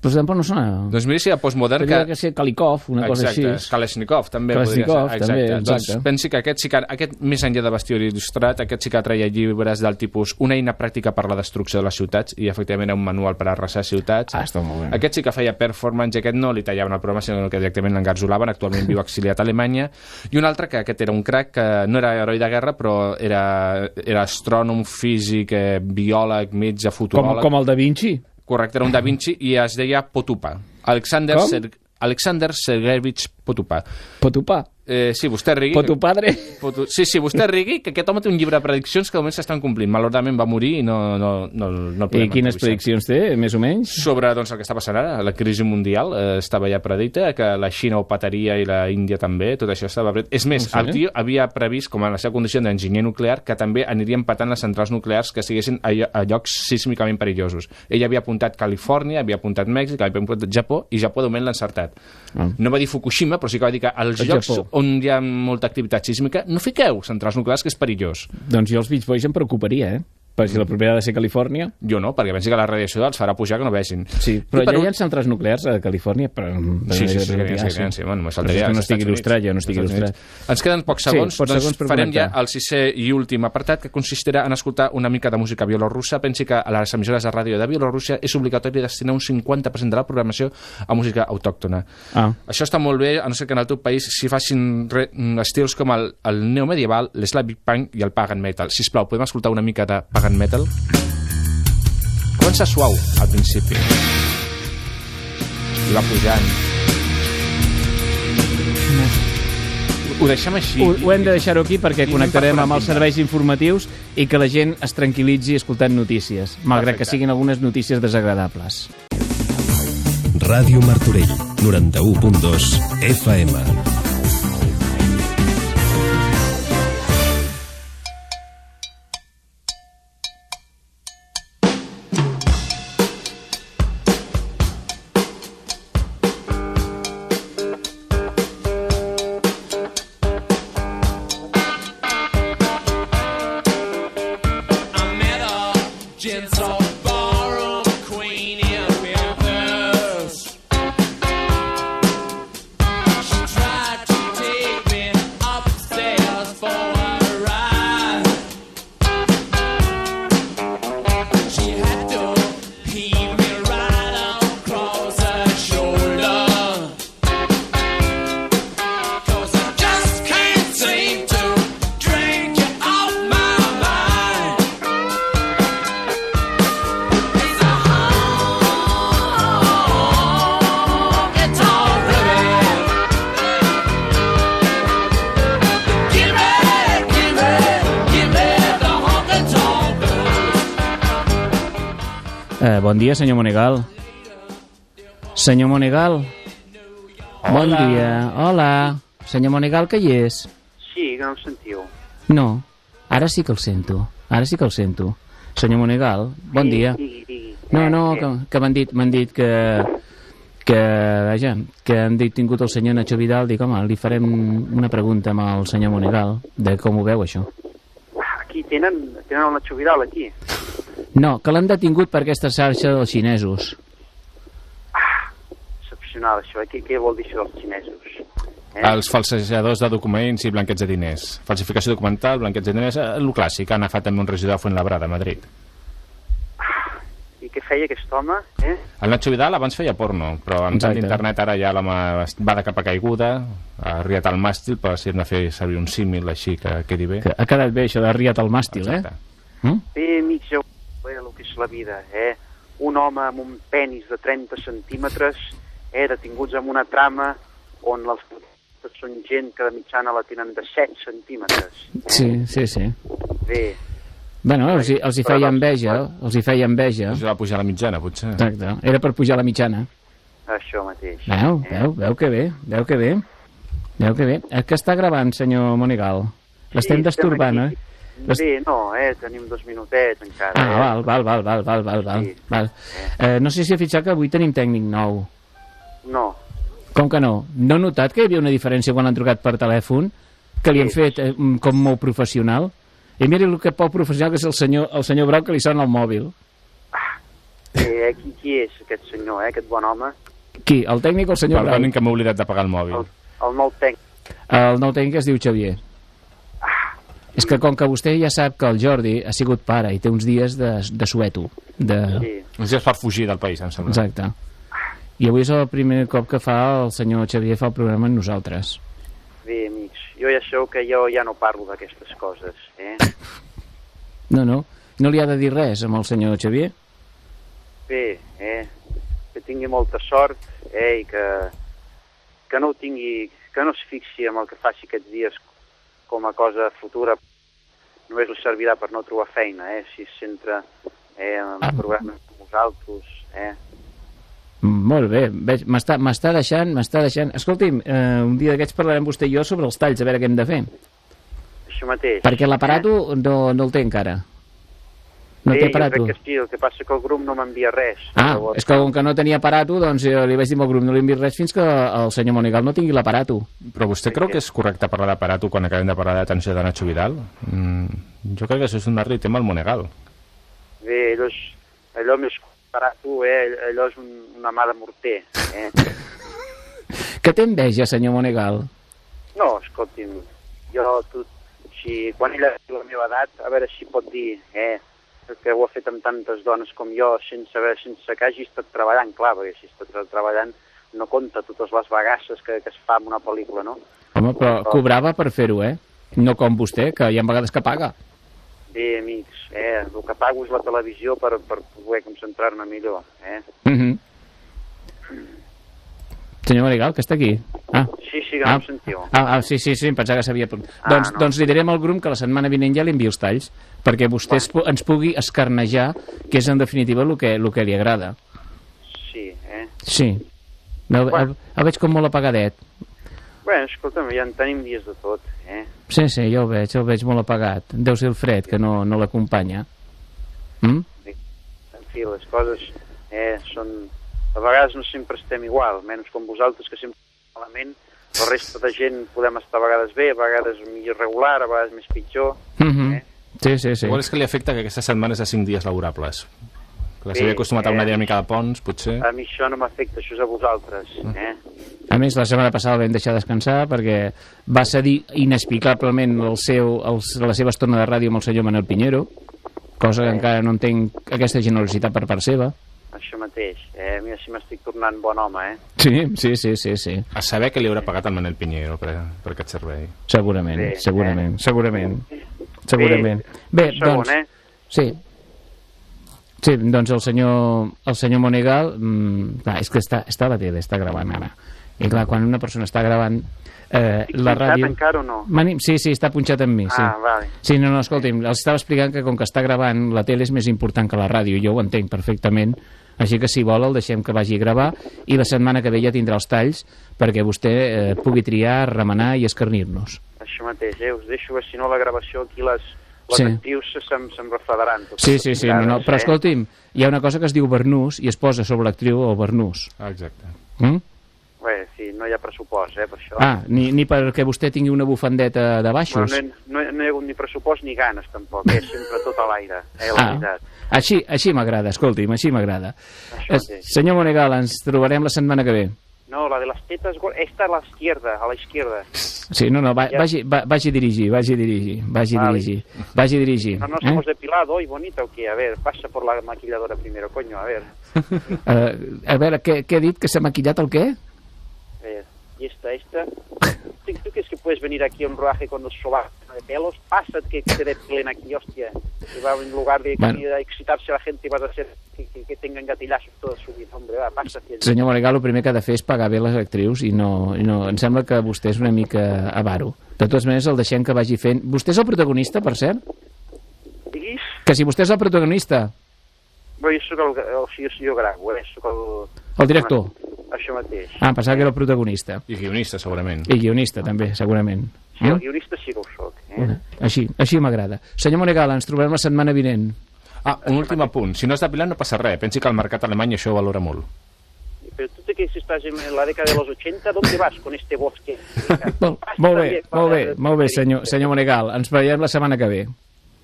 Però tampoc no sona... Doncs mira si hi ha postmodern que... que ser Kalikov, una cosa Exacte, així. Kalashnikov també Kalashnikov, podria ser. també, Doncs exacte. pensi que aquest, sí que, aquest, més enllà de vestir il·lustrat, aquest sí que treia llibres del tipus una eina pràctica per la destrucció de les ciutats i efectivament era un manual per arrasar ciutats. Ah, està molt bé. Aquest sí que feia performance, aquest no li tallaven el programa, sinó que directament l'engarzolaven, actualment viu exiliat a Alemanya. I un altre, que aquest era un crac, que no era heroi de guerra, però era, era astrònom, físic, eh, biòleg, metge, Com, futuròleg. com el Da Vinci. Correcte, era un Da Vinci i es deia Potupa. Alexander, Com? Ser Alexander Sergeyevich Potupa. Potupa. Eh, sí, vostè rigui. Potu padre. Potu... Sí, sí, vostè rigui, que aquest home té un llibre de prediccions que almenys s'estan complint. Malauradament va morir i no, no, no, no el I podem quines prediccions té, més o menys? Sobre doncs, el que està passant ara, la crisi mundial, eh, estava ja predita, que la Xina ho pataria i la Índia també, tot això estava predit. És més, sí? el tio havia previst, com en la seva condició d'enginyer nuclear, que també anirien patant les centrals nuclears que estiguessin a, a llocs sísmicament perillosos. Ell havia apuntat Califòrnia, havia apuntat Mèxic, havia apuntat Japó, i Japó de moment l'ha encertat. Ah. No va dir Fukushima, però sí que va dir que als El llocs Japó. On hi ha molta activitat sísmica, no fiqueu centrals nuclears, que és perillós. Doncs jo els Beach Boys em preocuparia, eh? Perquè si la propera ha de ser Califòrnia... Jo no, perquè pensi que la radiació els farà pujar que no vegin. Sí, però ja un- hi ha centrals nuclears a Califòrnia, però... Sí, sí, sí, sí, ha, sí. Bueno, Però faltaria és que no estic il·lustrat, jo no estic il·lustrat. Ens queden pocs Sí, segons, pocs doncs segons farem ja el sisè i últim apartat, que consistirà en escoltar una mica de música bielorrussa. Pensi que a les emissores de ràdio de Bielorússia és obligatori destinar un 50% de la programació a música autòctona. Ah. Això està molt bé, a no ser que en el teu país s'hi facin re, mm, estils com el, el neomedieval, l'eslavic punk i el pagan metal. Si plau, podem escoltar una mica de pagan metal? Comença suau al principi. I va pujant. Ho deixem així. Ho, ho hem de deixar-ho aquí perquè I connectarem amb els serveis informatius i que la gent es tranquil·litzi escoltant notícies, malgrat que Perfecte. siguin algunes notícies desagradables. Ràdio Martorell, 91.2 FM. Bon dia, senyor Monegal. Senyor Monegal. Bon Hola. dia. Hola. Senyor Monegal, que hi és? Sí, que no em sentiu. No. Ara sí que el sento. Ara sí que el sento. Senyor Monegal, bon Digui, dia. digui, digui. No, no, eh. que, que m'han dit, m'han dit que, que, vaja, que han dit tingut el senyor Nacho Vidal, dic, home, li farem una pregunta amb el senyor Monegal, de com ho veu, això. Aquí tenen, tenen el Nacho Vidal, aquí. No, que l'han detingut per aquesta xarxa dels xinesos. Excepcional, això. eh? Què, què vol dir això dels xinesos? Eh? Els falsejadors de documents i blanquets de diners. Falsificació documental, blanquets de diners, eh, el clàssic. Han agafat també un regidor a Fuenlabrada, a Madrid. I què feia aquest home? Eh? El Nacho Vidal abans feia porno, però amb tant Exacte. d'internet ara ja l'home va de capa caiguda, ha arribat al màstil, per si hem de fer servir un símil així que quedi bé. Que ha quedat bé això de riat al màstil, eh? Mm? Bé, amics, ja la vida, eh? Un home amb un penis de 30 centímetres, eh, detinguts amb una trama on els protagonistes són gent que de mitjana la tenen de 7 centímetres. Sí, sí, sí. Bé, Bueno, els, hi- els hi feia enveja, els hi feia enveja. Això va pujar a la mitjana, potser. Exacte, era per pujar la mitjana. això mateix. Veu, veu, veu que bé, veu que bé. Veu que bé. Eh, Que està gravant, senyor Monegal? L'estem Sí, destorbant, eh? Bé, no, eh, tenim dos minutets encara. Ah, eh? val, val, val, val, val, val, val. val. Eh, no sé si ha fitxat que avui tenim tècnic nou. No, Com que no? No ha notat que hi havia una diferència quan l'han trucat per telèfon? Que li han fet eh, com molt professional? I mira el que poc professional que és el senyor, el senyor Brau que li sona el mòbil. eh, qui, qui és aquest senyor, eh, aquest bon home? Qui? El tècnic o el senyor Brau? Perdonin que m'he oblidat de pagar el mòbil. El nou tècnic. El nou tècnic es diu Xavier. És que com que vostè ja sap que el Jordi ha sigut pare i té uns dies de, de sueto. De... Sí. Uns dies per fugir del país, em sembla. Exacte. I avui és el primer cop que fa el senyor Xavier fa el programa amb nosaltres. Bé, amics, jo ja sabeu que jo ja no parlo d'aquestes coses, eh? No, no. No li ha de dir res amb el senyor Xavier? Bé, eh? Que tingui molta sort, eh? I que, que no ho tingui, que no es fixi en el que faci aquests dies com a cosa futura. Només li servirà per no trobar feina, eh? Si es centra eh, en programes com vosaltres, eh? Molt bé, m'està deixant, m'està deixant... Escolti'm, eh, un dia d'aquests parlarem vostè i jo sobre els talls, a veure què hem de fer. Això mateix. Perquè l'aparato no, no el té encara. No Bé, té aparato. crec que sí, el que passa que el grup no m'envia res. Ah, Llavors, és que com que no tenia aparato, doncs jo li vaig dir al grup no li enviï res fins que el senyor Monigal no tingui l'aparato. Però vostè creu que és correcte parlar d'aparato quan acabem de parlar d'atenció de Nacho Vidal? Mm, jo crec que això és un darrer tema al Monegal. Bé, allò, és, allò més barato, eh? allò és un, una mà de morter. Eh? Que té enveja, senyor Monegal? No, escolti'm, jo, tu, si, quan ella té la meva edat, a veure si pot dir, eh, que ho ha fet amb tantes dones com jo, sense, haver, sense que hagi estat treballant, clar, perquè si està tra- treballant no compta totes les bagasses que, que es fa en una pel·lícula, no? Home, però cobrava per fer-ho, eh? No com vostè, que hi ha vegades que paga. Bé, amics, eh, el que pago és la televisió per, per poder concentrar-me millor, eh? Mm -hmm. Senyor Monigal, que està aquí. Ah. Sí, sí, que no em sentiu. Ah, ah, sí, sí, sí, em pensava que sabia... Ah, doncs, no. doncs li direm al grup que la setmana vinent ja li envio els talls, perquè vostè es pu- ens pugui escarnejar, que és en definitiva el que, el que li agrada. Sí, eh? Sí. El, el, el veig com molt apagadet. Bé, escolta'm, ja en tenim dies de tot, eh? Sí, sí, jo el veig, el veig molt apagat. Deu ser el fred que no, no l'acompanya. Mm? En fi, les coses eh, són... A vegades no sempre estem igual, menys com vosaltres, que sempre estem malament. La resta de gent podem estar a vegades bé, a vegades millor regular, a vegades més pitjor. Mm -hmm. Sí, sí, sí. Igual és que li afecta que aquestes setmanes de 5 dies laborables. Que Sí, s'havia acostumat a una eh, dinàmica de ponts, potser... A mi això no m'afecta, això és a vosaltres. Eh? A més, la setmana passada el vam deixar descansar perquè va cedir inexplicablement el seu, el, la seva estona de ràdio amb el senyor Manuel Pinheiro, cosa que encara no entenc aquesta generositat per part seva. Això mateix. Eh? Mira si m'estic tornant bon home, eh? Sí, sí, sí, sí, sí. A saber que li haurà pagat el Manel Pinheiro per, per aquest servei. Segurament, Sí, segurament, segurament. Segurament. Bé, Un segon, doncs... eh? Sí. Sí, doncs el senyor, el senyor Monegal, mm, clar, és que està, està a la tele, està gravant ara. I clar, quan una persona està gravant eh, la ràdio... encara o no? Mani, sí, sí, està punxat amb mi, sí. Ah, vale. Sí, no, no, escolti'm, els estava explicant que com que està gravant, la tele és més important que la ràdio, jo ho entenc perfectament, així que si vol el deixem que vagi a gravar i la setmana que ve ja tindrà els talls perquè vostè eh, pugui triar, remenar i escarnir-nos. Això mateix, eh? Us deixo, si no, la gravació aquí les, les Sí. actrius se- se'm, se'm refredaran. Sí, sí, sí, no, no, però eh? escolti'm, hi ha una cosa que es diu Bernús i es posa sobre l'actriu o Bernús. Ah, exacte. Mm? Bé, sí, no hi ha pressupost, eh, per això. Ah, ni, ni perquè vostè tingui una bufandeta de baixos. no, no, he, no hi ha hagut ni pressupost ni ganes, tampoc, eh? Sempre tot a l'aire, eh, la Ah, veritat. així, així m'agrada, escolti'm, així m'agrada. Eh. Senyor Monegal, ens trobarem la setmana que ve. No, la de las tetas, gor- esta a la izquierda, a la izquierda. Sí, no, no, va, Ja. vagi, va, vagi a dirigir, vagi a dirigir, vagi a dirigir, vagi a dirigir. No nos eh? hemos depilado hoy, bonita o qué? A ver, pasa por la maquilladora primero, coño, a ver. Eh, a veure, què, què he dit? Que s'ha maquillat el què? A ver, y esta. ¿Tú, crees que puedes venir aquí a un rodaje con los sobacos de pelos? Pásate que te depilen aquí, hostia. Y va, en lugar de Bueno. de excitarse a la gente, vas a hacer que, que, que tengan gatillazos toda su vida. Hombre, va, pásate. Senyor Monegal, el primer que ha de fer és pagar bé les actrius i no, i no, em sembla que vostè és una mica avaro. De totes maneres, el deixem que vagi fent... Vostè és el protagonista, per cert? Diguis? Que si vostè és el protagonista, Bé, jo soc el, el, el, jo gravo, eh? Soc el... el director. Això mateix. Ah, em pensava que era el protagonista. I guionista, segurament. I guionista, també, segurament. Sí, el guionista sí que ho soc, eh? Així, així m'agrada. Senyor Monegal, ens trobarem la setmana vinent. Ah, un últim apunt. Si no és depilant no passa res. Pensi que el mercat alemany això ho valora molt. Pero tú te crees que estás en la década de los 80, ¿dónde vas con este bosque? Molt, molt bé, molt bé, molt bé, senyor, senyor Monegal. Ens veiem la setmana que ve.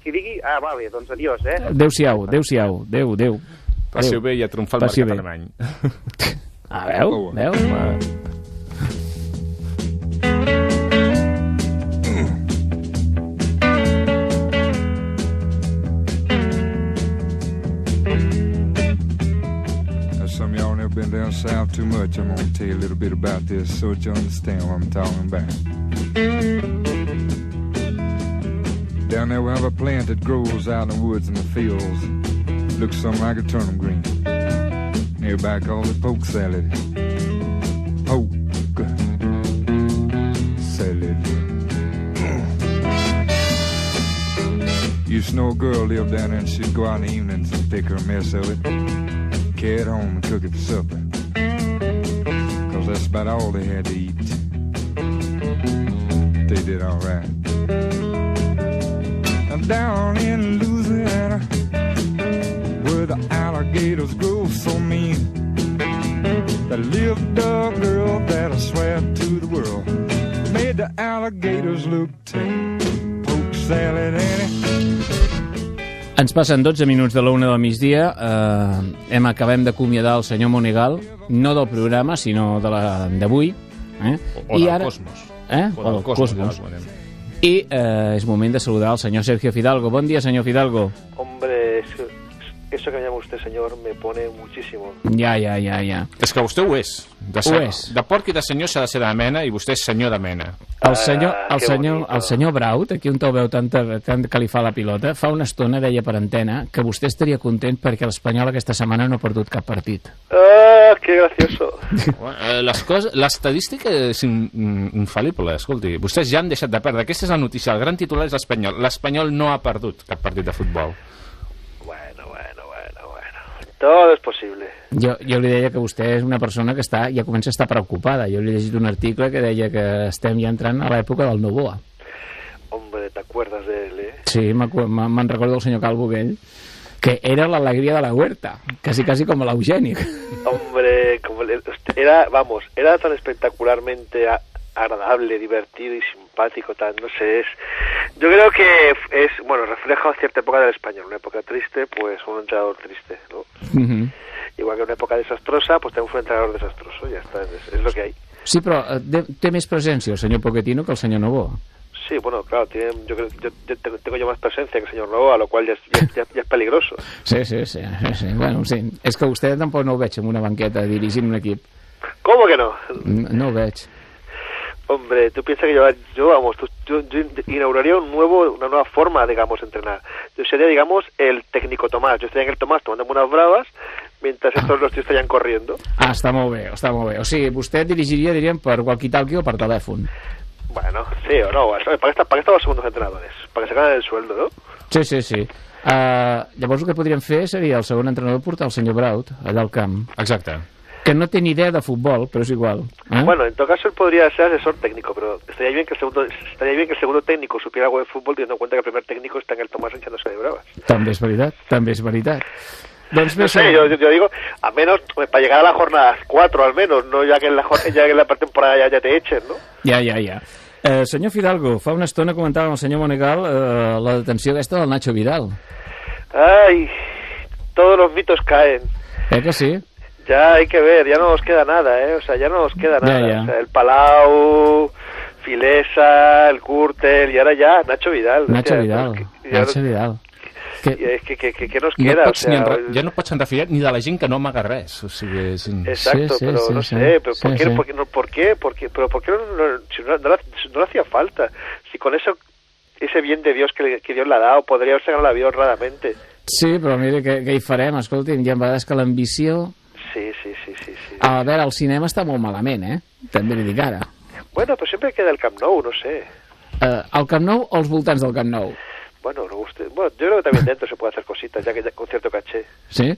Que digui... Ah, vale, doncs adiós, eh? Adéu-siau, adéu-siau, adéu, adéu. Passi-ho Adéu. bé i a triomfar el Passi-ho mercat bé. alemany. Ah, veu? Veu? Now, some of y'all never been down south too much. I'm gonna tell you a little bit about this so that you understand what I'm talking about. Down there we have a plant that grows out in the woods and the fields. Looks something like a turnip green. Everybody calls it poke salad. Poke salad. Used to know a girl lived down there and she'd go out in the evenings and pick her mess of it carry it home and cook it for supper. Cause that's about all they had to eat. They did alright. Down in Louisiana, the alligators grow so mean, there lived a girl that I swear to the world made the alligators look tame. Poke salad, Annie. Ens passen 12 minuts de la una del migdia. Eh, hem acabem d'acomiadar el senyor Monegal, no del programa, sinó de la d'avui. Eh? O del cosmos. Eh? O del cosmos, anem. I eh, és moment de saludar el senyor Sergio Fidalgo. Bon dia, senyor Fidalgo. Hombre, eso que me llama usted, señor, me pone muchísimo. Ja, ja, ja, ja. És que vostè ho és. De, Ho ser, és. de porc i de senyor s'ha de ser de mena i vostè és senyor de mena. El senyor, Ah, el que senyor, bonito. el senyor Braut, aquí on te'l veu tant, tant que li fa la pilota, fa una estona deia per antena que vostè estaria content perquè l'Espanyol aquesta setmana no ha perdut cap partit. ¡Ah, qué gracioso! Eh, Les coses, l'estadística és in, in, infal·lible, escolti. Vostès ja han deixat de perdre. Aquesta és la notícia. El gran titular és l'Espanyol. L'Espanyol no ha perdut cap partit de futbol. Bueno, bueno, bueno, bueno. Todo es posible. Jo, jo li deia que vostè és una persona que està, ja comença a estar preocupada. Jo li he llegit un article que deia que estem ja entrant a l'època del Novoa. Hombre, ¿te acuerdas de él, eh? Sí, me'n recordo del senyor Calvo aquell, que era l'alegria de la huerta, quasi, quasi com l'Eugènic. Hombre, como le- era, vamos, era tan espectacularmente agradable, divertido y simpático, tan, no sé, es, Yo creo que es, bueno, refleja cierta época del español, una época triste, pues un entrenador triste, ¿no? Mhm. Igual que una época desastrosa, pues tenemos un entrenador desastroso, ya está, es, es lo que hay. Sí, però eh, de, té més presència el senyor Pochettino que el senyor Novo. Sí, bueno, claro, tiene, yo creo yo, yo tengo- yo más presencia que el señor Novoa, lo cual ya es, ya, ya- es peligroso. Sí, sí, sí, sí. Bueno, sí. És que vostè tampoc no ho veig en una banqueta dirigint un equip. ¿Cómo que no? No ho veig. Hombre, tú piensas que yo, yo vamos, tú- yo, yo inauguraría un nuevo, una nueva forma, digamos, de entrenar. Yo sería, digamos, el técnico Tomás. Yo estaría en el Tomás tomándome unas bravas, mientras estos los tíos estarían corriendo. Ah, està molt bé, està molt bé. O sigui, vostè dirigiria, diríem, per walkie-talkie o per telèfon. Bueno, sí o no, ¿para qué, para los segundos entrenadores? Para que se ganen el sueldo, ¿no? Sí, sí, sí. Uh, llavors el que podríem fer seria el segon entrenador portar el senyor Braut allà al camp. Exacte. Que no ni idea de futbol, però és igual. Eh? Bueno, en todo caso él podría ser asesor técnico, pero estaría bien que el segundo, estaría bien que el segundo técnico supiera algo de fútbol, teniendo en cuenta que el primer técnico está en el Tomás echándose de bravas. També és veritat, també és veritat. Doncs No sé, yo, yo, yo digo, a menos pues, para llegar a la jornada 4 al menos, no ya que en la, ya que en la pretemporada ya, ya te echen, ¿no? Ja, ja, ja. Eh, senyor Fidalgo, fa una estona comentàvem el senyor Monegal eh, la detenció aquesta del Nacho Vidal. Ay, todos los mitos caen. Eh que sí? Ya hay que ver, ya no nos queda nada, ¿eh? O sea, ya no nos queda Ya, nada. ya. O sea, el Palau, Filesa, el Gürtel, y ahora ya Nacho Vidal. O Nacho sea, Vidal, que- ya Nacho no- Vidal. y es que, que, que, que nos No queda, et o pots sea, enre... Ja no pots enrefiar ni de la gent que no amaga res. O sigui, és... Exacto, Sí, sí, pero sí, no sí. sé, pero ¿por, Sí, qué, sí. ¿por qué? no- ¿Por qué? ¿Por qué? Pero ¿por qué no, no- si no, no no hacía falta? Si con eso, ese bien de Dios que, le- que Dios le ha dado, podría haberse ganado la vida honradamente. Sí, però mira, què, què hi farem? Escolti'm, hi ha vegades que l'ambició... Sí, sí, sí, sí, sí. A veure, el cinema està molt malament, eh? També li dic ara. Bueno, pues siempre queda el Camp Nou, no sé. Eh, al Camp Nou o als voltants del Camp Nou? Bueno, no usted, bueno, yo creo que también dentro se puede hacer cositas, ya que ya, con cierto caché. Sí?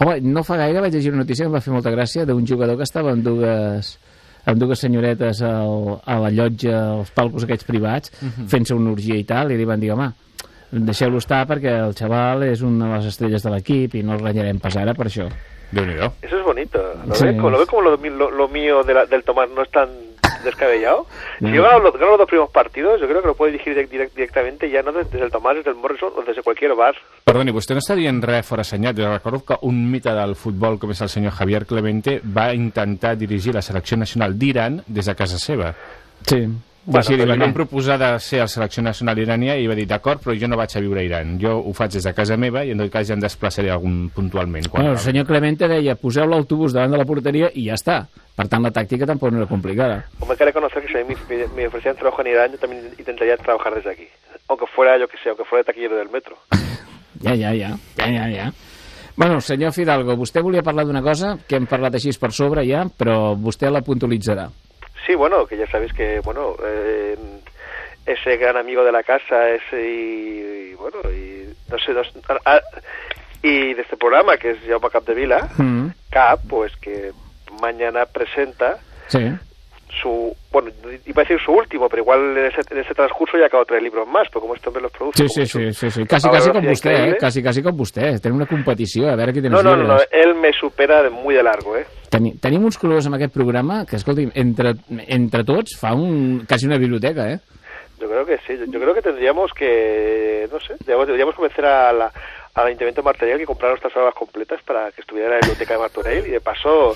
Home, no fa gaire vaig llegir una notícia que em va fer molta gràcia d'un jugador que estava amb dues amb dues senyoretes al, a la llotja, als palcos aquests privats, Mhm. fent-se una orgia i tal, i li van dir, home, deixeu-lo estar perquè el xaval és una de les estrelles de l'equip i no el renyarem pas ara per això. Déu nhi Eso es bonito. ¿Lo Sí. ves como, lo, ves como lo, lo- lo mío de la- del Tomás no es tan descabellado? Si yo gano los, gano los dos primeros partidos, yo creo que lo puede dirigir direct- direct- directamente ya no desde el Tomás, desde el Morrison o desde cualquier bar. Perdoni, vostè no està dient res fora senyat. Jo recordo que un mite del futbol, com és el senyor Javier Clemente, va intentar dirigir la selecció nacional d'Iran des de casa seva. Sí. Bueno, Així li van proposar de ser a la selecció nacional iranià i va dir, d'acord, però jo no vaig a viure a Iran. Jo ho faig des de casa meva i en tot cas ja em desplaçaré algun puntualment. Quan Bueno, el senyor Clemente deia, poseu l'autobús davant de la porteria i ja està. Per tant, la tàctica tampoc no era complicada. Como hay que reconocer que si me, me ofrecían trabajo en Irán, yo también intentaría trabajar desde aquí. Aunque fuera, yo que sé, aunque fuera de taquillero del metro. Ja, ja, ja, ja, ja, ja. Bueno, senyor Fidalgo, vostè volia parlar d'una cosa que hem parlat així per sobre ja, però vostè la puntualitzarà. Sí, bueno, que ya sabéis que, bueno, eh, ese gran amigo de la casa, ese y, y, bueno, y no sé, no ah, ah, y de este programa que es Jaume Capdevila, Mm. Cap, pues que mañana presenta Sí. su, bueno, iba a decir su último, pero igual en ese, en ese transcurso ya acabo tres libros más, porque como este hombre los produce. Sí, con sí, sí, sí, sí. Quasi com velocidad vostè, eh? Quasi, quasi com vostè. Tenim una competició, a veure qui té No, no, no, no, él me supera de muy de largo, ¿eh? Teni, tenim uns col·legos amb aquest programa que, escolti'm, entre, entre tots fa un, quasi una biblioteca, eh? Yo creo que sí, yo, yo creo que tendríamos que, no sé, deberíamos, deberíamos convencer a la, al Ayuntamiento de Martorell que comprara nuestras obras completas para que estuviera en la biblioteca de Martorell y de paso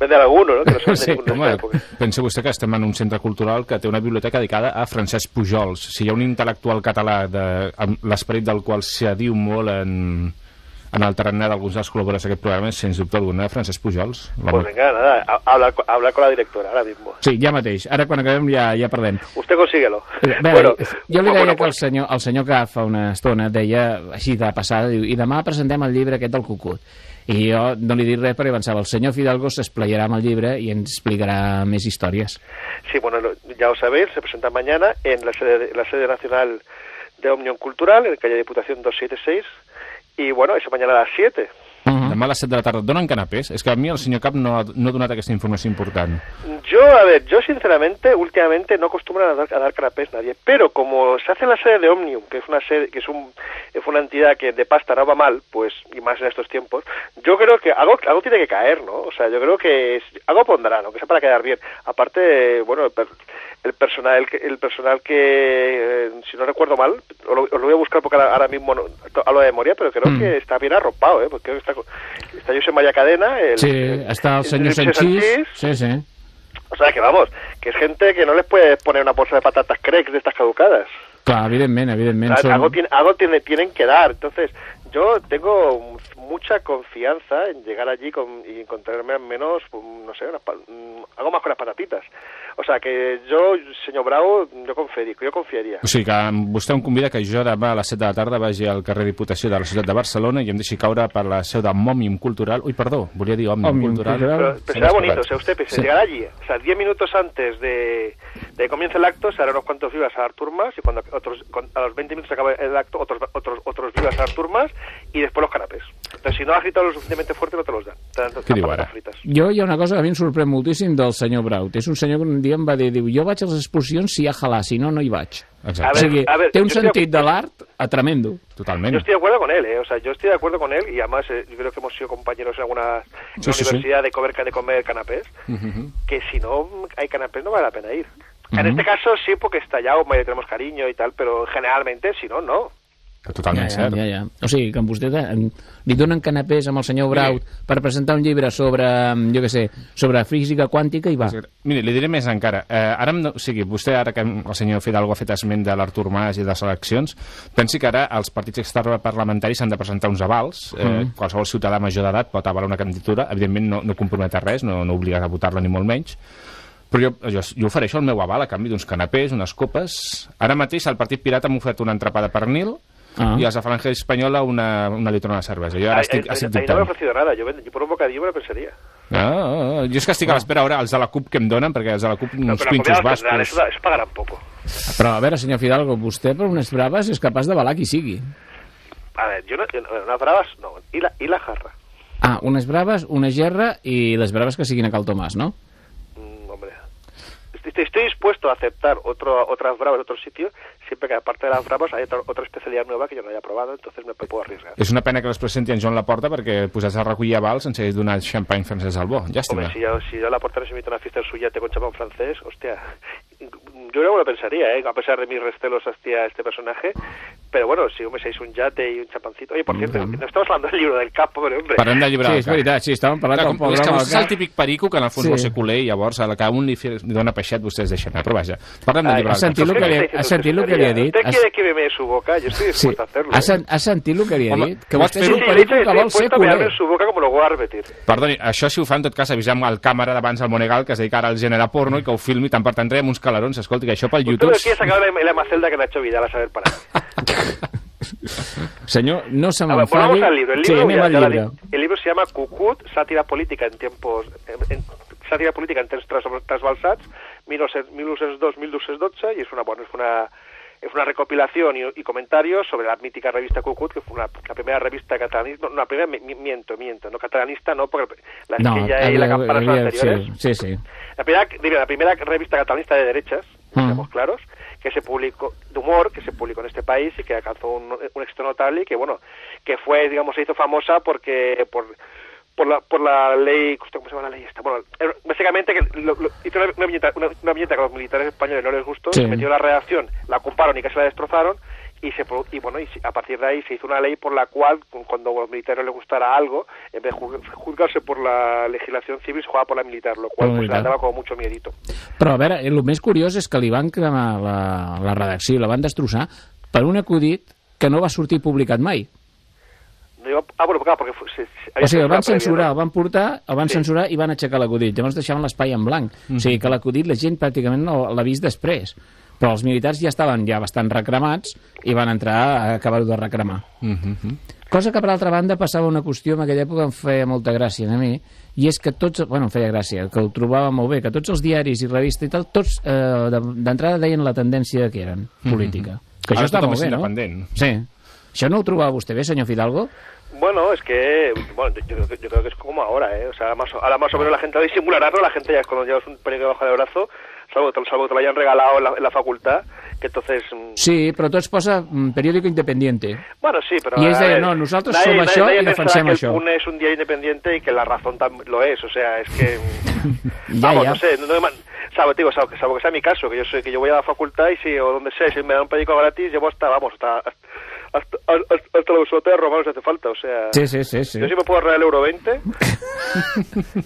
vender alguno, ¿no? Que no se Sí, en home, pensa vostè que estem en un centre cultural que té una biblioteca dedicada a Francesc Pujols. Si hi ha un intel·lectual català de, l'esperit del qual s'adiu molt en, en el tarannà d'alguns dels col·laboradors d'aquest programa, és, sens dubte alguna, Francesc Pujols. Pues venga, nada, a- hablar, con- la directora ahora mismo. Sí, ja mateix. Ara, quan acabem, ja, ja parlem. Usted consíguelo. Bé, bueno, jo li deia bueno, que el senyor, el senyor que fa una estona deia, així de passada, diu, i demà presentem el llibre aquest del Cucut. I jo no li dic res perquè pensava, el senyor Fidalgo s'esplayarà amb el llibre i ens explicarà més històries. Sí, bueno, ya os sabéis, se presenta mañana en la sede, la sede nacional de Omnium Cultural, en calle Diputación 276, y bueno, eso mañana a las 7. Demà a les 7 de la tarda. Donen canapés? És que a mi el senyor Cap no ha, no ha donat aquesta informació important. Yo, a ver, yo sinceramente, últimamente no acostumbran a dar, a dar canapés nadie, pero como se hace en la sede de Omnium, que es una sede, que es, un, es una entidad que de pasta no va mal, pues, y más en estos tiempos, yo creo que algo, algo tiene que caer, ¿no? O sea, yo creo que es- algo pondrán, aunque sea para quedar bien. Aparte, bueno, el, per- el personal, el, que- el personal que, eh, si no recuerdo mal, os lo, os lo voy a buscar porque ahora, ahora mismo no, hablo de memoria, pero creo Mm. que está bien arropado, ¿eh? Porque creo que está, está José María Cadena, el, Sí, el senyor Josep Sanchís. Sanchís. Sí, sí. O sea, que vamos, que es gente que no les puede poner una bolsa de patatas crex de estas caducadas. Clar, evidentment, Són... Algo, tiene, algo tiene- tienen que dar. Entonces, yo tengo mucha confianza en llegar allí con, y encontrarme al menos, no sé, unas mm, algo más con las patatitas. O sea, que yo, señor Bravo, yo confiaría. Yo confiaría. O sigui que vostè em convida que jo demà a les 7 de la tarda vagi al carrer Diputació de la ciutat de Barcelona i em deixi caure per la seu d'Òmnium Cultural. Ui, perdó, volia dir Òmnium, Cultural. Pero, pero será bonito, o sea, usted pese, Sí. llegar allí, o sea, 10 minutos antes de, de que comience el acto, se harán unos cuantos vivas a Artur Mas, y cuando otros, con- a los 20 minutos se acabe el acto, otros, otros, otros vivas a Artur Mas, y después los canapés. Entonces, si no has gritado lo suficientemente fuerte, no te los dan. Te dan Què diu patates ara? frites. Jo hi ha una cosa que a mi em sorprèn moltíssim del senyor Braut. És un senyor que un dia em va dir, diu, jo vaig a les exposicions si hi ha halà, si no, no hi vaig. Exacte. A o ver, sigui, a ver, té un yo estoy- sentit de l'art a tremendo. Totalment. Yo estoy de acuerdo con él, ¿eh? O sea, yo estoy de acuerdo con él, y además eh, yo creo que hemos sido compañeros en alguna en Sí, universidad de comer, de comer canapés, que si no hay canapés no vale la pena ir. En Ujú. este caso sí, porque está o le tenemos cariño y tal, pero generalmente si no, no. Totalment ja, ja, cert. ja, ja. O sigui, que en vostè en, li donen canapés amb el senyor Braut per presentar un llibre sobre, jo què sé, sobre física quàntica i va. Miri, li diré més encara. Eh, ara, o sigui, vostè, ara que el senyor Fidalgo ha fet esment de l'Artur Mas i de les eleccions, pensi que ara els partits extraparlamentaris han de presentar uns avals. Eh, Mhm. Qualsevol ciutadà major d'edat pot avalar una candidatura. Evidentment no, no compromet a res, no, no obliga a votar-la ni molt menys. Però jo, jo, jo ofereixo el meu aval a canvi d'uns canapés, unes copes... Ara mateix el Partit Pirata m'ha ofert una entrapada per Nil Ah. i els de Falange Espanyola una, una litrona de cervesa. Jo ara Ahí- estic, ahí- estic ahí no me ha dubtant. ofrecido nada, yo, yo por un bocadillo me lo pensaría. Ah, ah, ah. Jo és que estic a l'espera ara els de la CUP que em donen, perquè els de la CUP No, uns la pinxos la bascos... eso, eso pagarán poco. Però, a veure, senyor Fidalgo, vostè per unes braves és capaç de balar qui sigui. A ver, yo no, no- unas bravas, no, y la, y la jarra. Ah, unes braves, una gerra i les braves que siguin a Cal Tomàs, no? Estoy, estoy dispuesto a aceptar otro, otras bravas de otro sitio, siempre que aparte de las bravas hay otra, otra especialidad nueva que yo no haya probado, entonces me puedo arriesgar. És una pena que les presenti en Joan Laporta perquè posats a recollir avals ens hagués donat xampany francès al bo. Llàstima. Hombre, si yo, si yo a la portera se invita a una fiesta suya te con champán francés, hostia, yo no me lo pensaría, ¿eh? a pesar de mis restelos hacia este personaje, pero bueno, si me seis un yate y un champancito, oye, por cierto, no estamos hablando del libro del capo, pero hombre. Parlem de llibre Sí, del és cap. veritat, sí, estàvem parlant Clar, del com, és que programa vostè és el típic perico que en el fons Sí. vol ser culer i llavors a la que un li, li dona peixet vostès deixen. Però vaja, parlem del llibre del sentit cap. lo que li- ¿Qué está has sentit lo que li ha dit? ¿Usted quiere que me su boca? Yo estoy Sí. dispuesto a hacerlo. Has, ¿eh? sen- has sentit el que li ha dit? Que vostè és un perico que vol ser culer. su boca como lo voy a repetir. Perdoni, això si ho fan, en tot cas, avisem al càmera d'abans al Monegal, que es dedica ara al gènere porno i que ho filmi tant per tant amb uns calarons. Escolti, que això pel Usted YouTube... me quiere sacar la, la macelda que ha hecho Vidal a saber para. Senyor, no se A ver, m'enfadi. volvamos al libro. El sí, libro, anem ya- al ya la di- el libro se llama Cucut, sátira política en tiempos... En, en- sátira política en temps tras, trasbalsats, 1902-1212, y es una, bueno, es una, es una recopilación y, y comentarios sobre la mítica revista Cucut, que fue una- la primera revista catalanista, no, la primera, mi- mi- miento, miento, no catalanista, no, porque la No, esquilla y la había- campana son había- anteriores. sí, sí, sí. La primera, digo, la primera revista catalanista de derechas, Mm. seamos claros, que se publicó, de humor, que se publicó en este país y que alcanzó un, un éxito notable y que, bueno, que fue, digamos, se hizo famosa porque, por, por la, por la ley, ¿cómo se llama la ley esta? Bueno, eh, básicamente que lo- lo- hizo una, una viñeta, una, una viñeta que a los militares españoles no les gustó, Sí. se metió la redacción, la ocuparon y casi la destrozaron, y se y bueno y a partir de ahí se hizo una ley por la cual cu- cuando a los militares les gustara algo en vez de ju- juzgarse por la legislación civil se jugaba por la militar lo cual pues daba como mucho miedito Però, a veure, el més curiós és que li van cremar la, la redacció i la van destrossar per un acudit que no va sortir publicat mai. Ah bueno claro porque fue- se- se- O sigui, el van censura censurar, el van portar, el van Sí. censurar i van aixecar l'acudit. Llavors deixaven l'espai en blanc. O sigui que l'acudit la gent pràcticament no l'ha vist després. Però els militars ja estaven ja bastant recremats i van entrar a acabar-ho de recremar. Mhm. Cosa que, per altra banda, passava una qüestió en aquella època em feia molta gràcia a mi, i és que tots, bueno, em feia gràcia, que ho trobava molt bé, que tots els diaris i revistes i tal, tots eh, de- d'entrada deien la tendència que eren política. Que Ara això està molt bé, no? independent. Sí. Això no ho trobava vostè bé, senyor Fidalgo? Bueno, es que, bueno, yo, creo que- yo creo que es como ahora, ¿eh? O sea, más, ahora más o menos la gente lo disimulará, pero la gente ya es cuando llevas un periódico debajo del brazo, salvo, que salvo que te lo hayan regalado en la, en la facultad, que entonces... mm, Sí, però tots posa mm, periòdico independiente. Bueno, sí, pero... I és a de, ver, no, nosaltres nadie- som nadie- això nadie i defensem que això. el PUN es un día independiente y que la razón lo es, o sea, es que... Ja, vamos, no sé, no, no salvo, digo, salvo, que- salvo que sea mi caso, que yo soy, que yo voy a la facultad y si, o donde sea, si me dan un periódico gratis, llevo hasta, vamos, hasta, hasta, hasta, hasta biblioteca romana si hace falta, o sea... Sí, sí, sí. sí. Yo sí me puedo ahorrar el euro 20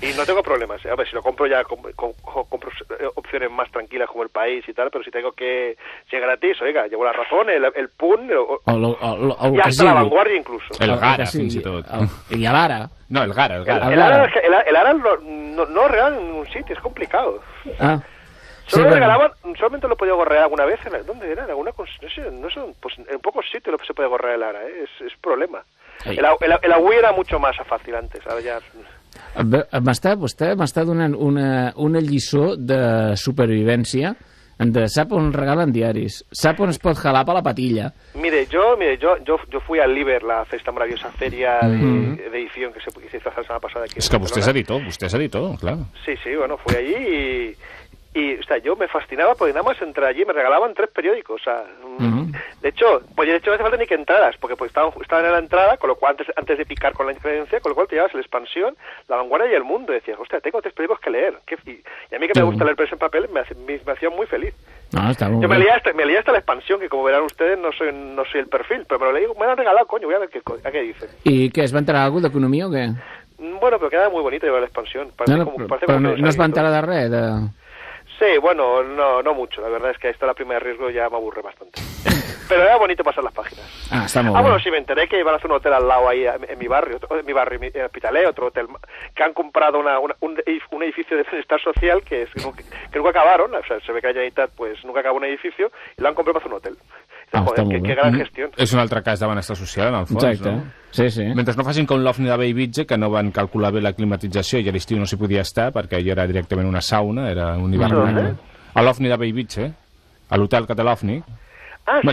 y no tengo problemas. ¿eh? A ver, si lo compro ya com- com- compro eh, opciones más tranquilas como el país y tal, pero si tengo que ser gratis, oiga, llevo la razón, el, el PUN o- O, lo, o, lo, o y que hasta la vanguardia incluso. El El Gara, sigui. fins i tot. El, I l'ara. No, el Gara, el El, Gara. el Ara, es que el, el Ara no, no, no regalan en ningún sitio, es complicado. Ah. Solo Sí, lo bueno. regalaban, solamente lo podía gorrear alguna vez. En, ¿Dónde era? En alguna, no sé, no sé, pues en pocos sitios lo se puede gorrear el Ara, ¿eh? es, es problema. Ai. El, el, el Agüí era mucho más fácil antes, ahora ya... Bé, M'està, vostè m'està donant una, una lliçó de supervivència de sap on regalen diaris, sap on es pot jalar per la patilla. Mire, yo, mire, yo, yo, yo fui al Liber, la esta maravillosa feria de, Mhm. de edición que se, que se hizo la semana pasada aquí. en És que vostè és Barcelona. editor, vostè és editor, clar. Sí, sí, bueno, fui allí y, y o sea, yo me fascinaba porque nada más entrar allí me regalaban tres periódicos, o sea, mm, de hecho, pues de hecho no hace falta ni que entraras, porque pues estaban, estaban en la entrada, con lo cual antes, antes de picar con la creencia, con lo cual te llevas la expansión, la vanguardia y el mundo, y decías, hostia, tengo tres periódicos que leer, ¿Qué- y, y a mí que me Qué gusta leer prensa en papel, me, hace- me, me hacía muy feliz. No, està molt Yo me leía, hasta, me leía hasta la expansión, que como verán ustedes no soy, no soy el perfil, pero me lo leí, me lo han regalado, coño, voy a ver qué, a qué dicen. I què, es va entrar alguna d'economia o què? Mm, Bueno, pero queda muy bonito llevar la expansión. Parece No, no, como, parece però como no, es va de res, de... Sí, bueno, no, no mucho. La verdad es que esta la prima de riesgo ya me aburre bastante. Pero era bonito pasar las páginas. Ah, està molt Ah, bueno, sí, me enteré que iban a hacer un hotel al lado ahí en en mi barrio, otro- en mi barrio, en en Hospitalet, otro hotel, que han comprado una, una- un, un edificio de bienestar social que, es, que, nunca, acabaron, o sea, se ve que la Generalitat pues nunca acabó un edificio y lo han comprado para hacer un hotel. Ah, Joder, bé. qué gran Mm. gestión. És un altre cas de benestar social, en el fons, Exacte. no? Sí, sí. Mentre no facin com l'OFNI de Bellvitge, que no van calcular bé la climatització i a l'estiu no s'hi podia estar perquè allò era directament una sauna, era un hivern. Mhm. A l'OFNI de Bellvitge, a l'hotel que té l'OFNI. Ah, sí,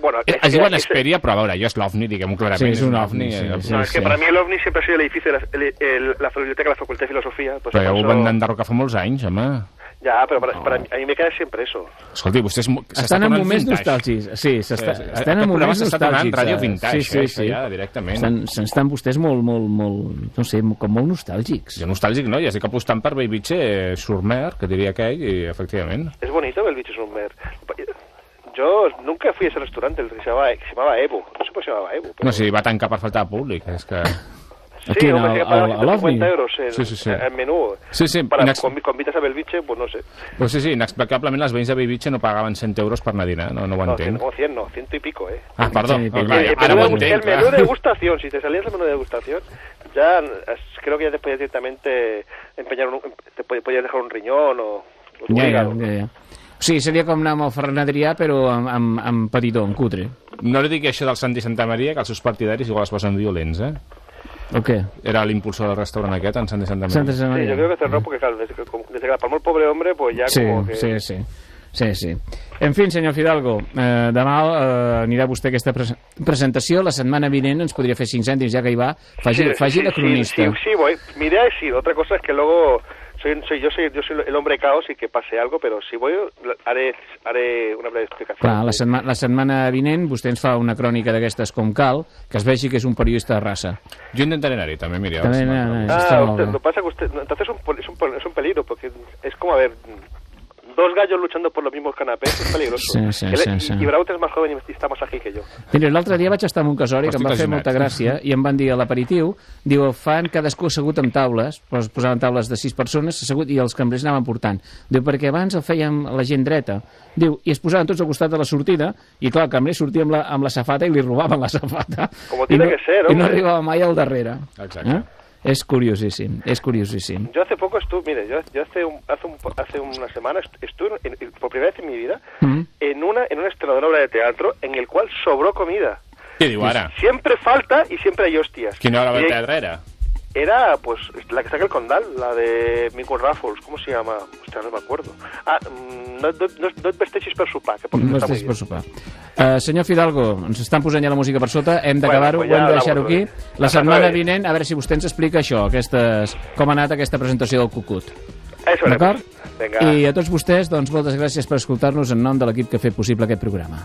bueno, eh, aquel- es diuen Esperia, però a veure, jo és l'OFNI, diguem-ho clarament. Sí, és un OVNI. sí, eh, sí, No, es que para mí el OVNI siempre ha sido el edificio de la, el- el- la biblioteca de la Facultad de Filosofía. Pues Però ja ho van enderrocar fa molts anys, home. Ya, pero para, para mí, a mí me queda siempre eso. Escolti, vostès s'està Estan en moments nostàlgics. Sí, s'està, Sí, sí. estan en Aquest programa moments s'està tornant nostàlgics. ràdio eh? vintage, sí, eh, sí, això sí. ja, directament. Estan, estan vostès molt, molt, molt, no sé, com molt nostàlgics. Jo nostàlgic no, ja estic apostant per Bellvitge eh, Surmer, que diria aquell, i efectivament. Es bonito el bicho Summer. Yo nunca fui a ese restaurante, el que se llamaba, que se llamaba Evo. No sé por qué se llamaba Evo. Pero... No, si va tancar per falta de públic, és que... Sí, hombre, que pagar al- al 150 OVNI? euros el, Sí, sí, sí. el menú. Sí, sí, Para, inex- con, con vitas a Belviche, pues no sé. Pues sí, sí, inexplicablement les veïns de Bellvitge no pagaven 100 euros per anar a dinar, no, no ho No, entenc. cien, como 100 no, ciento y pico, ¿eh? Ah, perdó, Sí, no, sí, clar, el, ara menú, ho de- entenc. el menú de degustación, si te salías del menú de degustación, ya es- creo que ya te podías directamente empeñar un, te pod- podías dejar un riñón o, o tu Ja, ja, ja, ja. O sigui, seria com anar amb el Ferran Adrià, però amb, amb, amb petitó, amb cutre. No li digui això del Santi Santa Maria, que els seus partidaris igual es posen violents, eh? O què? Era l'impulsor del restaurant aquest, en Santi Santa Maria. Santa Santa Sí, Maria. yo creo que cerró porque, claro, desde que, desde que la palmó el pobre hombre, pues ya Sí, como que... sí, sí. Sí, sí. En fi, senyor Fidalgo, eh, demà eh, anirà vostè a aquesta pres presentació. La setmana vinent ens podria fer 5 cèntims, ja que hi va. Faci, Sí, faci sí, de sí, cronista. Sí, sí, voy. Mi idea es ir. Otra cosa es que luego soy, soy yo soy yo soy el hombre caos y que pase algo, pero si voy haré haré una breve explicación. Clar, la, setma la setmana vinent vostè ens fa una crònica d'aquestes com cal, que es vegi que és un periodista de raça. Jo intentaré anar-hi, també, Miriam. També, no, no, Ah, està molt usted- lo que pasa que usted, no, entonces es un, es, un, es un peligro, porque es como, a ver, dos gallos luchando por los mismos canapés, es peligroso. Sí, sí, sí, y, sí. y Braut es más joven y está más ágil que yo. Mira, l'altre dia vaig estar en un casori que em va fer molta gràcia i em van dir a l'aperitiu, diu, fan cadascú assegut amb taules, pues, posaven taules de sis persones assegut i els cambrers anaven portant. Diu, perquè abans el fèiem la gent dreta. Diu, i es posaven tots al costat de la sortida i clar, el cambrer sortia amb la, amb la safata i li robaven la safata. Como I tiene no, que ser, I no arribava mai al darrere. Exacte. Eh? És curiosíssim, és curiosíssim. Yo hace poco estuve, mire, yo, yo hace, un, hace, un, hace una semana est- estuve, en- en- por primera vez en mi vida, Mm. en una en un estreno de una obra de teatro en el cual sobró comida. Què diu ara? Siempre falta y siempre hay hostias. Quina hora Y- de teatre era? pues la que en el Condal, la de Mico Raffles, ¿cómo se llama? Hostia, no me acuerdo. Ah, mm, no, no, no, no et vesteixis per sopar, que No estàs muy per sopar. Uh, senyor Fidalgo, ens estan posant ja la música per sota, hem d'acabar-ho, Bueno, pues ho hem ja de deixar-ho aquí. La La setmana vinent, a veure si vostè ens explica això, aquestes, com ha anat aquesta presentació del Cucut. D'acord? I a tots vostès, doncs, moltes gràcies per escoltar-nos en nom de l'equip que ha fet possible aquest programa.